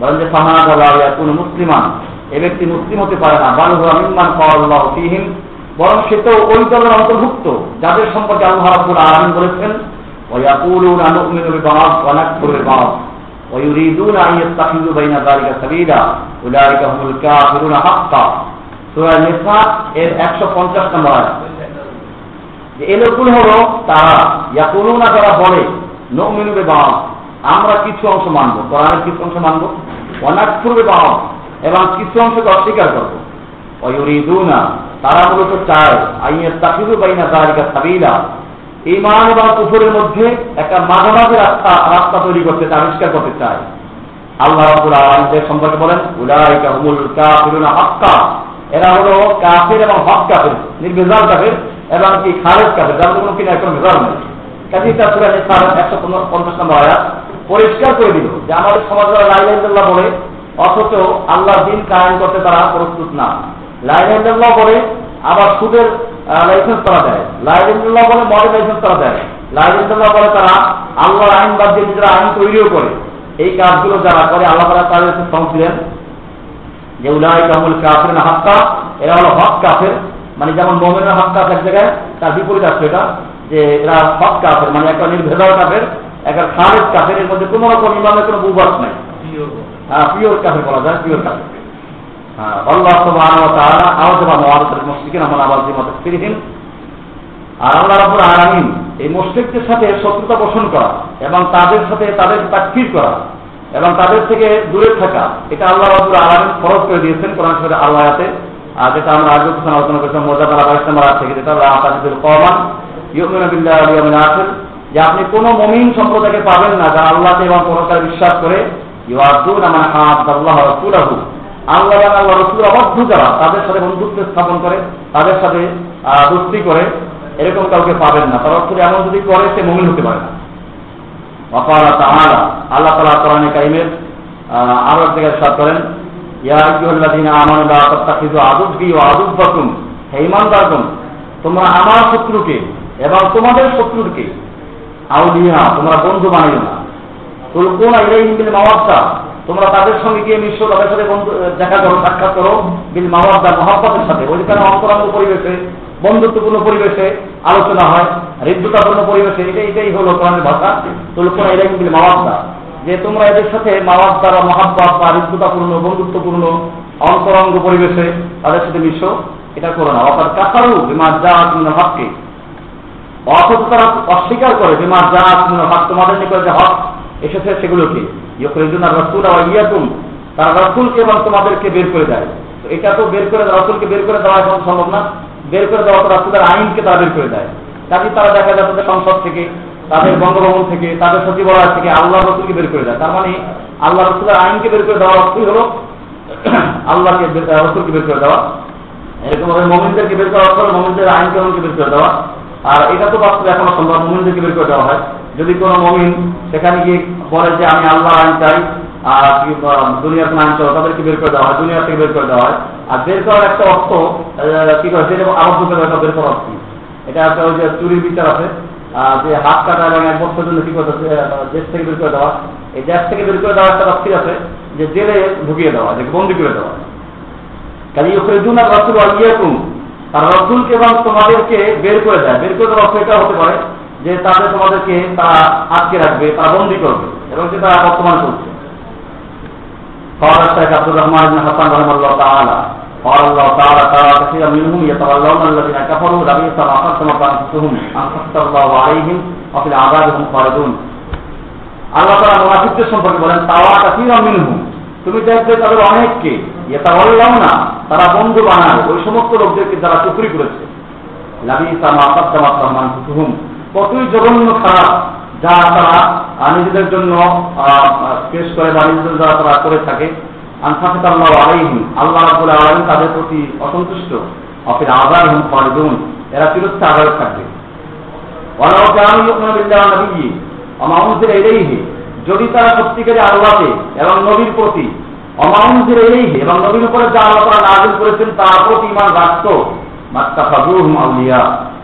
বলেন যে ফাহাদ কোন মুসলিমান এ ব্যক্তি মুসলিম হতে পারে না বালু আমিমান পাওয়াল্লাহ ফিহিম বরং সে তো ওই দলের অন্তর্ভুক্ত যাদের সম্পর্কে আল্লাহ রাব্বুল আলামিন বলেছেন ওয়াকুলুনা নুমিনু বিবাদ ওয়া নাকফুরু বিবাদ ويريدون أن يتخذوا بين ذلك سبيلا أولئك هم الكافرون حقا সূরা নিসা এর 150 নম্বর আয়াত যে এই লোকগুলো হলো তারা। ইয়াকুলুনা যারা বলে, নমিনু বিবাদ আমরা কিছু অংশ মানবো। কোরআনের কিছু অংশ মানবো। অনাকফুর বিবাদ এবং কিছু অংশকে অস্বীকার করব। অয়ুরিদুনা তারা মূলত চায় আইয়ের তাকিদু বাইনা জালিকা সাবিলা ইমান এবং কুফরের মধ্যে একটা মাঝামাঝি রাস্তা রাস্তা তৈরি করতে আবিষ্কার করতে চায়। আল্লাহ রাব্বুল আলামিনের সম্পর্কে বলেন, উলাইকা হুমুল কাফিরুনা হাক্কা এরা হলো কাফির এবং হক কাফির নির্ভেজাল কাফির। এবং কি খালেদ কাফির যার কোনো কিনা কোনো ভেজাল নেই। কাজে তার সুরা নিসার একশো পঞ্চাশ নম্বর আয়াত, পরিষ্কার করে দিল যে আমাদের সমাজ যারা বলে, অথচ আল্লাহ দিন কায়েম করতে তারা প্রস্তুত না। লাইলাইল্লাহ বলে আবার সুদের লাইসেন্স তারা দেয়। লাইলাইল্লাহ বলে মদের লাইসেন্স তারা দেয়। লাইলাইল্লাহ বলে তারা আল্লাহর আইন বাদ দিয়ে নিজেরা আইন তৈরিও করে। এই কাজগুলো যারা করে, আল্লাহ তারা তাদের সং দিলেন। যে উলাই কামুল কাফের হাক্কা এরা হলো হক কাফের। মানে যেমন মোমেনের হক কাফের এক জায়গায় তার বিপরীত আসছে এটা যে এরা হক কাফের মানে একটা নির্ভেজাল কাফের একটা খালেদ কাফের এর মধ্যে কোনো রকম ইমামের কোনো বুবাস নাই। হ্যাঁ পিওর কাফের বলা যায় পিওর আল্লাহ আমল আবাজি আর আল্লাহ এই মুশরিকদের সাথে শত্রুতা পোষণ করা এবং তাদের সাথে তাদের করা এবং তাদের থেকে দূরে থাকা এটা আল্লাহ আলামিন ফরজ করে দিয়েছেন কোরআন আল্লাহ আর যেটা আমরা আগে কিছু আলোচনা করেছিলাম মোজাদালা বাইশ নম্বর আয়াত থেকে যেটা রাহাতাজিদুল কওমান ইউমিনু বিল্লাহি ওয়াল ইয়াউমিল আখির, যে আপনি কোন মমিন সম্প্রদায়কে পাবেন না যারা আল্লাহকে এবং পরকালে বিশ্বাস করে হাদাল্লাহ রাসূলাহু, আল্লাহ আল্লাহ রসুল যারা, তাদের সাথে বন্ধুত্ব স্থাপন করে, তাদের সাথে দোস্তি করে, এরকম কাউকে পাবেন না, তার অর্থ এমন যদি করে, সে মমিন হতে পারে না। অপারা তাহারা আল্লাহ তালা কোরআনে কাইমের আরও এক জায়গায় সাত করেন তোমরা আমার শত্রুকে এবং তোমাদের শত্রুকে তোমরা বন্ধু না। তোর কোন তোমরা তাদের সঙ্গে গিয়ে মিশো তাদের সাথে দেখা করো, সাক্ষাৎ করো, বিল মাওয়াদ্দা, মহাব্বতের সাথে। ওইখানে অন্তরাঙ্গ পরিবেশে, বন্ধুত্বপূর্ণ পরিবেশে আলোচনা হয়, হৃদ্যতাপূর্ণ পরিবেশে, এটাই এটাই হলো কোরআনের ভাষা। এটাই বিল মাওয়াদ্দা। যে তোমরা এদের সাথে মাওয়াদ্দা বা মহাব্বাত বা হৃদ্যতাপূর্ণ বন্ধুত্বপূর্ণ, অন্তরঙ্গ পরিবেশে তাদের সাথে মিশো, এটা করো না। অর্থাৎ কাকারু বিমার যা হককে। অথচ তারা অস্বীকার করে বিমার যা হক তোমাদের নিকট যে হক এসেছে সেগুলোকে ইয়করিজুনা রসুল তারা রসুলকে এবং তোমাদেরকে বের করে দেয়। তো এটা তো বের করে, রসুলকে বের করে দেওয়া এখন সম্ভব না। বের করে দেওয়া তো রাসুলের আইনকে তারা বের করে দেয়। কাজে তারা দেখা যায় সংসদ থেকে তাদের বঙ্গভবন থেকে, তাদের সচিবালয় থেকে আল্লাহ রসুলকে বের করে দেয়। তার মানে আল্লাহ রসুলের আইনকে বের করে দেওয়ার অর্থই হলো আল্লাহকে রসুলকে বের করে দেওয়া। এরকম ভাবে মমিনদেরকে বের করা অর্থ মমিনদের আইন কানুনকে বের করে দেওয়া। আর এটা তো বাস্তবে এখনও সম্ভব, মমিনদেরকে বের করে দেওয়া হয়। যদি কোনো মমিন সেখানে গিয়ে বলে যে, আমি আল্লাহ আইন চাই, আর দুনিয়ার কোন আইন চাও তাদেরকে বের করে দেওয়া হয়, দুনিয়া থেকে বের করে দেওয়া হয়। আর বের করার একটা অর্থ কি করে যেটা আবদ্ধ করে বের করা অর্থ এটা একটা ওই যে চুরির বিচার আছে। যে হাত কাটা এবং এক বছর জন্য কি করতে দেশ থেকে বের করে দেওয়া, এই দেশ থেকে বের করে দেওয়া একটা তফসিল আছে যে জেলে ঢুকিয়ে দেওয়া, যে বন্দি করে দেওয়া। কাজে ওখানে দু না রসুল আর ইয়ে ইয়াকুম, তারা রসুলকে এবং তোমাদেরকে বের করে দেয়। বের করে দেওয়া এটা হতে পারে যে তাদের তোমাদেরকে তারা আটকে রাখবে, তারা বন্দি করবে এবং সেটা বর্তমান করছে। ফাওয়ার শাহ আব্দুর রহমান হাসান রহমাল্লাহ তালা قال الله تعالى ترى كثيرا منهم يتولون الذين كفروا لبئس ما قدمت انفسهم ان سخط الله عليهم وفي العذاب هم خالدون আল্লাহ তারা মুনাফিকদের সম্পর্কে বলেন তাওয়া কাসিরা মিনহুম তুমি দেখবে তাদের অনেককে এটা বললাম না তারা বন্ধু বানায় ওই সমস্ত লোকদেরকে যারা চুকরি করেছে কতই জঘন্য খারাপ যা তারা নিজেদের জন্য পেশ করে বা নিজেদের যারা তারা করে থাকে আনসাফিতাল্লাহ আলাইহিম, আল্লাহ রাবুল আলম তাদের প্রতি অসন্তুষ্ট। অফির আবার হুম ফারিদুন এরা চিরস্থায় আবার থাকবে। নাবিয়্যি ওয়া মা উনজিলা ইলাইহি, যদি তারা সত্যিকারে আল্লাহকে এবং নবীর প্রতি অমানুষের এই এবং নবীর উপরে যা আল্লাহ তারা নাজিল করেছেন তার প্রতি ইমান রাখত মাত্তা ফাজুহুম আউলিয়া,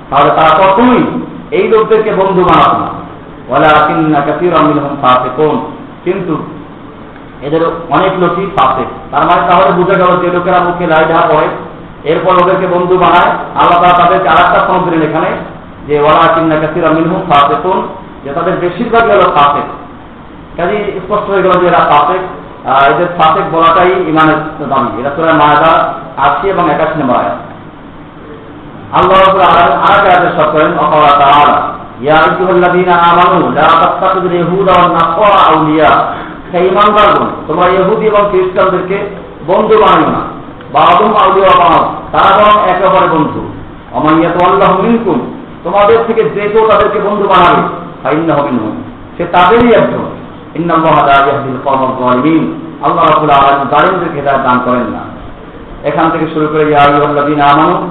তাহলে তারা কখনোই এই লোকদেরকে বন্ধু বানাত না। ওয়ালা কিন্না কাসীরাম মিনহুম ফাসিকুন, কিন্তু এদের অনেক লোকই ফাসে তার মানে তাহলে বুঝে গেল যে লোকেরা মুখে লাই ঢা পড়ে এরপর ওদেরকে বন্ধু বানায়। আল্লাহ তারা তাদেরকে আর একটা ফোন দিলেন এখানে, যে ওয়ালা কিন্না কাসীরাম মিনহুম ফাসিকুন, যে তাদের বেশিরভাগই হলো ফাসেক। কাজে স্পষ্ট হয়ে গেল যে এরা ফাসেক। এদের ফাসেক বলাটাই ইমানের দাবি। এটা তোরা মায়াদা আশি এবং একাশি নম্বর আয়াত। আল্লাহ রাব্বুল আলামিন আয়াতে সব করেন, অকালা তাআলা, ইয়া আইয়ুহাল্লাযীনা আমানু, লা তাত্তাখিযুল ইয়াহুদা ওয়ান নাসারা আউলিয়া। হে ঈমানদারগণ তোমরা ইহুদি এবং খ্রিস্টানদেরকে বন্ধু বানাইও না। বাদুম আউলিয়া বানাও। তারা বরং একে অপরের বন্ধু। অমাইয়াত আল্লাহ মিনকুম। তোমাদের থেকে যে কেউ তাদেরকে বন্ধু বানাবে ফাইন্না হবে সে তাদেরই একজন। আল্লাহ রাবুল আলম জালিমদেরকে হেদায়ত দান করেন না। এখান থেকে শুরু করে ইয়াদিন আমানু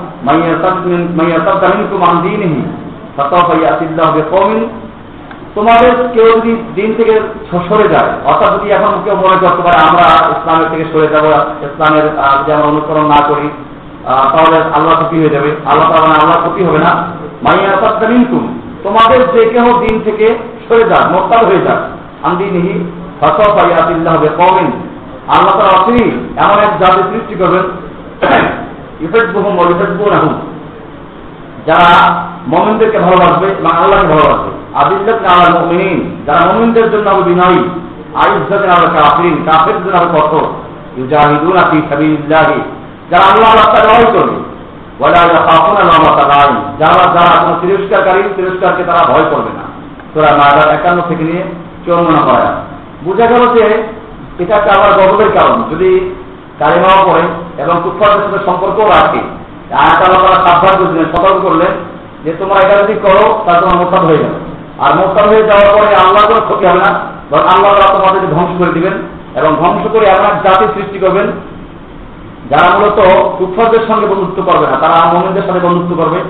তোমাদের কেউ যদি দিন থেকে সরে যায়, অর্থাৎ যদি এখন কেউ মনে করতে পারে আমরা ইসলামের থেকে সরে যাব, ইসলামের যদি আমরা অনুসরণ না করি তাহলে আল্লাহ ক্ষতি হয়ে যাবে। আল্লাহ তাহলে আল্লাহ ক্ষতি হবে না। মাইয়া তামিনকুম তোমাদের যে কেউ দিন থেকে সরে যাক মোত্তাল হয়ে যাক, আন্দিনিহি ফসফাইয়াতিল্লাহ বিকওমিন। আল্লাহ তাআলা অচিরি এমন এক জাতি সৃষ্টি করবেন, ইউহিব্বুহুম ওয়া ইউহিব্বুনাহু যারা মুমিনদেরকে ভালোবাসবে এবং আল্লাহকে ভালোবাসবে। আদিল্লাত আলাল মুমিনিন যারা জন্য হবে বিনয়ী ইউজাহিদুনা ফি যারা লড়াই করবে। তিরস্কারকে তারা ভয় করবে না। সূরা মায়দা 51 থেকে নিয়ে চুয়ান্ন নম্বর আয়াত। বোঝা গেল যে এটা আবার গর্বের কারণ। যদি কালিমাও পড়ে এবং কুফারদের সাথে সম্পর্কও রাখে আল্লাহ তারা সাবধান করছিলেন সতর্ক করলেন যে তোমরা এটা যদি করো তোমার মোস্তাদ হয়ে যাবে। আর মোস্তাদ হয়ে যাওয়ার পরে আল্লাহ কোনো ক্ষতি হবে না। বরং আল্লাহ তারা তোমাদেরকে ধ্বংস করে দিবেন এবং ধ্বংস করে এক জাতি সৃষ্টি করবেন, যারা মূলত কুফারদের সঙ্গে বন্ধুত্ব করবে না। তারা মোমিনদের সাথে বন্ধুত্ব করবে।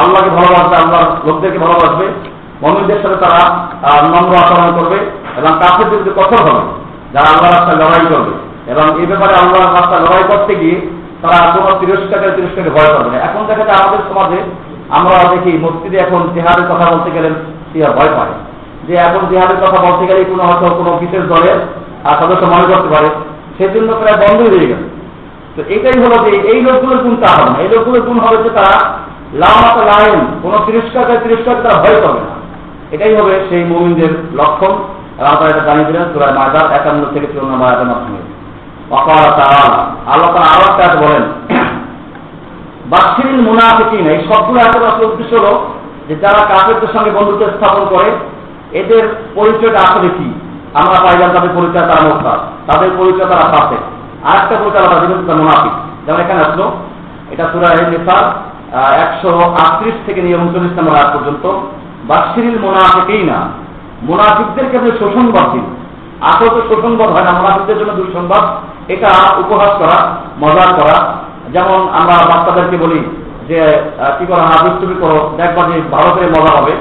আল্লাহকে ভালোবাসবে, আল্লাহর লোকদেরকে ভালোবাসবে। মমিনদের সাথে তারা নম্র আচরণ করবে এবং কাফের বিরুদ্ধে কঠোর হবে, যারা আল্লাহ রাস্তায় লড়াই করবে। এবং এই ব্যাপারে আল্লাহ রাস্তায় লড়াই করতে গিয়ে তারা কোন তিরস্কারের তিরস্কারকে ভয় করবে না। এখন দেখা যায় আমাদের সমাজে আমরা দেখি মসজিদে এখন জেহাদের কথা বলতে গেলে ভয় পায়। যে এখন জেহাদের কথা বলতে গেলে কোনো হয়তো কোনো বিশেষ দলের সদস্য মনে করতে পারে। সেজন্য প্রায় বন্ধই হয়ে গেল। তো এটাই হলো যে এই লোকগুলোর গুণ তা হবে না এই লোকগুলোর গুণ হবে যে তারা লামাত লাইন কোন তিরস্কার তিরস্কার তারা ভয় করবে না। এটাই হবে সেই মুমিনদের লক্ষণ। তারা এটা জানিয়ে দিলেন সুরায় মাজার একান্ন থেকে চুয়ান্ন মায়াতের মাধ্যমে আল্লাহ তারা আরও একটা বলেন বাচ্ছিরিন মুনাফিকিন, এই সবগুলো আসলে উদ্দেশ্য হলো যে যারা কাফেরদের সঙ্গে বন্ধুত্ব স্থাপন করে, এদের পরিচয়টা আসলে কি? আমরা পাইলাম তাদের পরিচয় তারা মোস্তাদ, তাদের পরিচয় তারা পাশে আর একটা পরিচয় আলাদা যেমন মুনাফিক। যেমন এখানে আসলো, এটা সুরায় নিসার একশো আটত্রিশ থেকে নিয়ে উনচল্লিশ নম্বর আগ পর্যন্ত। বাসিরিল মোনাফিকেই না, মোনাফিকদেরকে আপনি শোষণবাদ দিন। আসল তো শোষণবাদ হয় না, মোনাফিকদের জন্য দুঃসংবাদ। এটা উপহাস করা মজা করা। যেমন আমরা বাচ্চাদেরকে বলি যে কি করো হা দুষ্টুমি করো, দেখবা যে ভালো করে মজা হবে।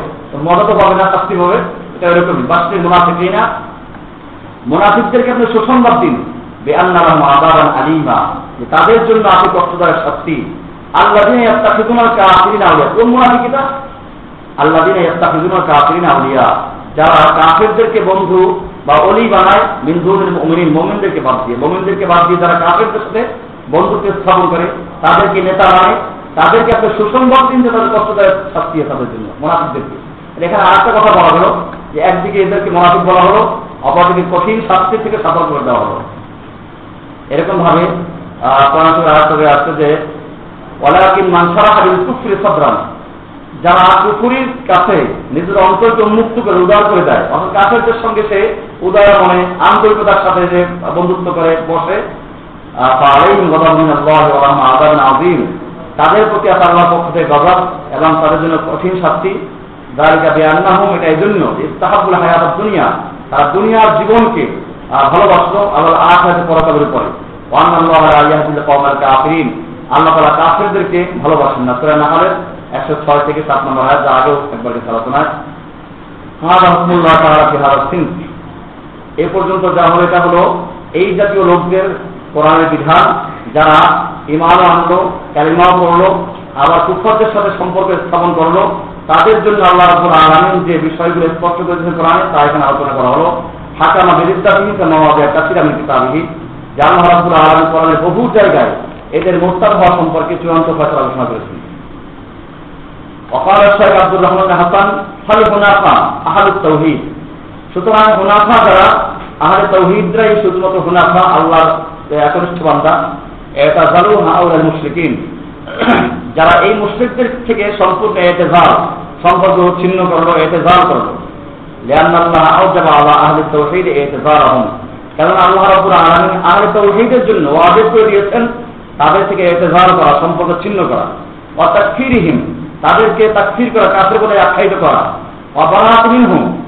মজা তো পাবে না, শাস্তি হবে এটা এরকমই বাস্তবে মুনাফিক না মুনাফিকদেরকে আপনি সুসংবাদ দিন। বেআল্লাহ আদাবান আলিমা তাদের জন্য আপনি কষ্টদায়ক শাস্তি। আল্লাহ দিনে ফিজুনার কাফিরিন আউলিয়া। কোন মুনাফিকিটা আল্লাহ দিনে ফিজুনার কাফিরিন আউলিয়া। যারা কাফেরদেরকে বন্ধু বা অলি বানায় মিনজুদের মমিন মোমিনদেরকে বাদ দিয়ে। মোমিনদেরকে বাদ দিয়ে যারা কাফেরদের সাথে বন্ধুত্ব স্থাপন করে, তাদেরকে নেতা মানে তাদেরকে আপনি সুসংবাদ দিন যে তাদের কষ্টদায়ক শাস্তি তাদের জন্য মোনাফিকদেরকে এখানে আরেকটা কথা বলা হলো, যে একদিকে এদেরকে মোনাফিক বলা হলো, অপরদিকে কঠিন শাস্তি থেকে সতর্ক করে দেওয়া হলো। এরকম ভাবে করে আসছে যে ওলাকিন মানসারা কুফরি সদরান। যারা কুফুরির কাছে নিজের অন্তরকে উন্মুক্ত করে উদার করে দেয়, অর্থাৎ কাফেরদের সঙ্গে সে উদয় মনে আন্তরিকতার সাথে যে বন্ধুত্ব করে বসে তাদের প্রতি আল্লাহ পক্ষ থেকে গজব এবং তাদের জন্য কঠিন শাস্তি। দারিকা বেআন্নাহম এটা এই জন্য ইস্তাহাবুল হায়াত দুনিয়া। তারা দুনিয়ার জীবনকে ভালোবাসলো, আল্লাহ আখাতে পরকালের উপরে। ওয়ান আল্লাহ তাআলা কাফিরদেরকে ভালোবাসেন না। নাহলের 106 থেকে 7 নম্বর যা আগেও একবার আলোচনা হাদা হুকুমুল্লাহ তাআলা ফি এ পর্যন্ত যা হলো, এটা হলো এই জাতীয় লোকদের কোরআনের বিধান। যারা ইমানও আনলো, কালিমাও পড়ল, আবার কুফরদের সাথে সম্পর্ক স্থাপন করল, তাদের জন্য আল্লাহ রাবুল আলমিন যে বিষয়গুলো স্পষ্ট করেছেন কোরআনে, তা এখানে আলোচনা করা হলো। হাকামা বেদিদ্দাবিহি নওয়াবে কাসিরামিন কিতাবিহি। যে আল্লাহ রাবুল আলমিন কোরআনের বহু জায়গায় এদের মোস্তাদ হওয়া সম্পর্কে চূড়ান্ত ফয়সলা ঘোষণা করেছেন। অকাল শেখ আব্দুর রহমান হাসান ফাল হুনাফা আহালুত তৌহিদ সুতরাং হুনাফা যারা আহারে তৌহিদরাই শুধুমাত্র হুনাফা, আল্লাহর একনিষ্ঠ বান্দা। যারা এই মুশ্রিকদের থেকে সম্পূর্ণ এতেজাল, সম্পর্ক ছিন্ন করল, এতেজাল করল। আল্লাহ জন্য করে দিয়েছেন, তাদের থেকে এতেজাল করা, সম্পর্ক ছিন্ন করা। অর্থাৎ তাদেরকে করা বলে আখ্যায়িত করা।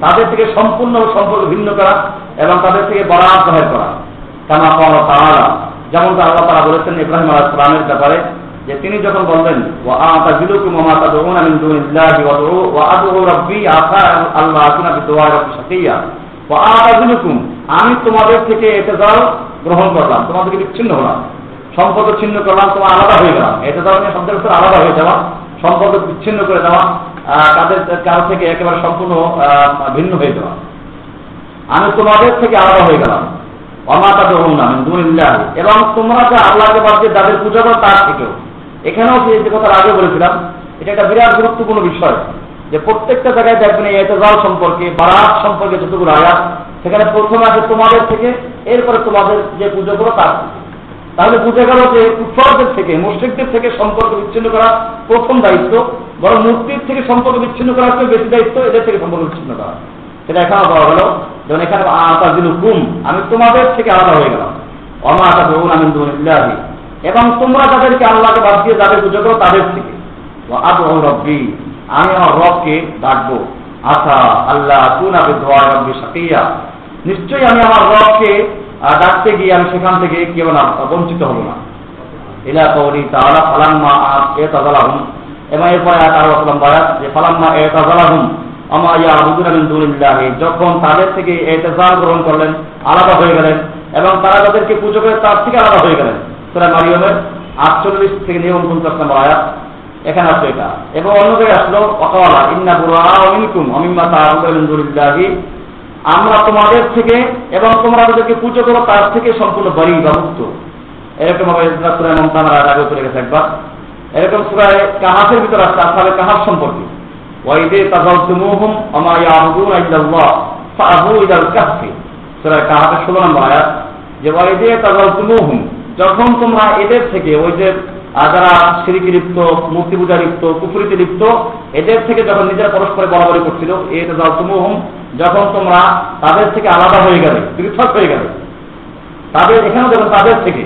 তাদের থেকে সম্পূর্ণ সম্পর্ক ভিন্ন করা এবং তাদের থেকে জাহের করা। কামা পাওয়া তাআলা যেমন আল্লাহ তারা বলেছেন ইব্রাহিম আলাইহিস সালামের ব্যাপারে, যে তিনি যখন বললেন আমি তোমাদের থেকে এতেজাল গ্রহণ করলাম, তোমাদের থেকে বিচ্ছিন্ন হলাম সম্পর্ক ছিন্ন করলাম, তোমার আলাদা হয়ে গেলাম। এতেজাল নিয়ে শব্দের উপর আলাদা হয়ে যাওয়া সম্পর্ক বিচ্ছিন্ন করে দেওয়া তাদের কারও থেকে একেবারে সম্পূর্ণ ভিন্ন হয়ে যাওয়া। আমি তোমাদের থেকে আলাদা হয়ে গেলাম এবং তোমরা যে আল্লাহকে বাদ যাদের পূজা করো তার থেকেও। এখানেও যে কথা আগে বলেছিলাম, এটা একটা বিরাট গুরুত্বপূর্ণ বিষয় যে প্রত্যেকটা জায়গায় দেখবেন এই এতেজাল সম্পর্কে, বারাত সম্পর্কে যতগুলো আয়াত, সেখানে প্রথমে আছে তোমাদের থেকে, এরপরে তোমাদের যে পুজো করো তার তাহলে বুঝে গেল যে কুফরদের থেকে, মুশ্রিকদের থেকে সম্পর্ক বিচ্ছিন্ন করা প্রথম দায়িত্ব, বরং মূর্তির থেকে সম্পর্ক বিচ্ছিন্ন করার চেয়ে বেশি দায়িত্ব এদের থেকে সম্পর্ক বিচ্ছিন্ন করা। সেটা এখানে বলা হলো। আমি তোমাদের থেকে আলাদা হয়ে গেলাম। অমা আমি এবং তোমরা তাদেরকে আল্লাহকে বাদ দিয়ে যাদের পুজো করো তাদের থেকে। রব্বি, আমি আমার রবকে ডাকবো। আশা আল্লাহ রব্বি সাকিয়া নিশ্চয়ই আমি আমার রবকে ডাকতে গিয়ে আমি সেখান থেকে কেউ না, বঞ্চিত হব না। ইলা কৌরি তাহলে ফালাম্মা এ তাজালাহুম এবং এরপরে আল্লাহ বয়াত যে, ফালাম্মা এ তাজালাহুম যখন তাদের থেকে এতেজাল গ্রহণ করলেন, আলাদা হয়ে গেলেন এবং তারা তাদেরকে পুজো করে তার থেকে আলাদা হয়ে গেলেন। সুরা মারিয়মের আটচল্লিশ থেকে নিয়ম পঞ্চাশ নম্বর আয়াত। এখানে আসলো এটা। এবং অন্য আসলো অকাওয়ালা ইন্না বুরা অমিনকুম অমিম্মা তাহলে আমরা তোমাদের থেকে এবং তোমরা তাদেরকে পুজো করো, তার থেকে সম্পূর্ণ বাড়ি বা মুক্ত। এরকম ভাবে মমতানার আগে চলে গেছে একবার। এরকম সুরায় কাহাফের ভিতরে আসছে আসলে কাহাফ সম্পর্কে। ওয়াইদে তাজালতুমুহুম আমা ইয়াবুদুন ইল্লাল্লাহ ফাআবু ইলাল কাহফি সূরা কাহফের 16 নম্বর আয়াত যে ওয়াইদে তাজালতুমুহুম যখন তোমরা এদের থেকে ওই যে যারা সিরিকি লিপ্ত, মূর্তি পূজা লিপ্ত, কুফুরিতে লিপ্ত, এদের থেকে যখন নিজেরা পরস্পরে বরাবরি করছিল, এ তাজালতুমুহুম যখন তোমরা তাদের থেকে আলাদা হয়ে গেলে, পৃথক হয়ে গেলে, তাদের, এখানে যখন তাদের থেকে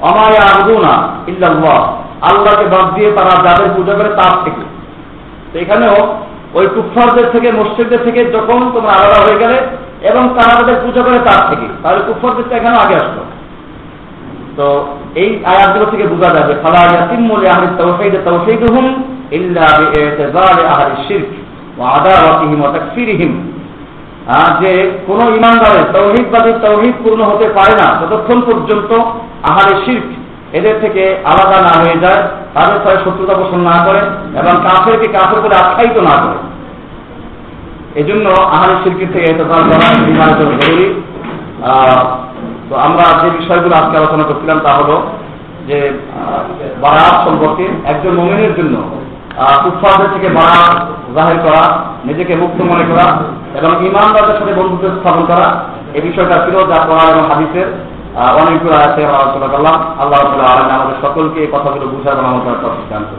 অমায়া আবুদুনা ইল্লাল্লাহ, আল্লাহকে বাদ দিয়ে তারা যাদের পূজা করে তার থেকে। এখানেও ওই কুফারদের থেকে, মসজিদদের থেকে যখন তোমরা আলাদা হয়ে গেলে এবং তারা তাদের পুজো করে তার থেকে, তাহলে কুফারদের তো এখানে আগে আসলো তো এই আয়াতগুলো থেকে বোঝা যাবে ফালা ইয়াতিম্মু লিআহলি তাওহীদ তাওহীদুহুম ইল্লা বিইতিজাল আহলি শিরক ওয়া আদাওয়াতিহিম ওয়া তাকফিরিহিম। যে কোন ইমানদারের তৌহিদবাদী তৌহিদ পূর্ণ হতে পারে না, ততক্ষণ পর্যন্ত আহারে শির্ক এদের থেকে আলাদা না হয়ে যায়, তাদের সাথে শত্রুতা পোষণ না করে এবং কাফেরকে কাফের করে আখ্যায়িত না করে। এজন্য আহারে শিল্পের থেকে এতকাল করা জরুরি। তো আমরা যে বিষয়গুলো আজকে আলোচনা করছিলাম তা হলো যে বারাত সম্পর্কে একজন মমিনের জন্য কুফারদের থেকে বারাত জাহির করা, নিজেকে মুক্ত মনে করা এবং ইমানদারদের সাথে বন্ধুত্ব স্থাপন করা এই বিষয়টা ছিল যা কোরআন এবং হাদিসের অনেকগুলো আমরা আলোচনা করলাম আল্লাহ আলম আমাদের সকলকে এই কথাগুলো বুঝার এবং আমাদের সিদ্ধান্ত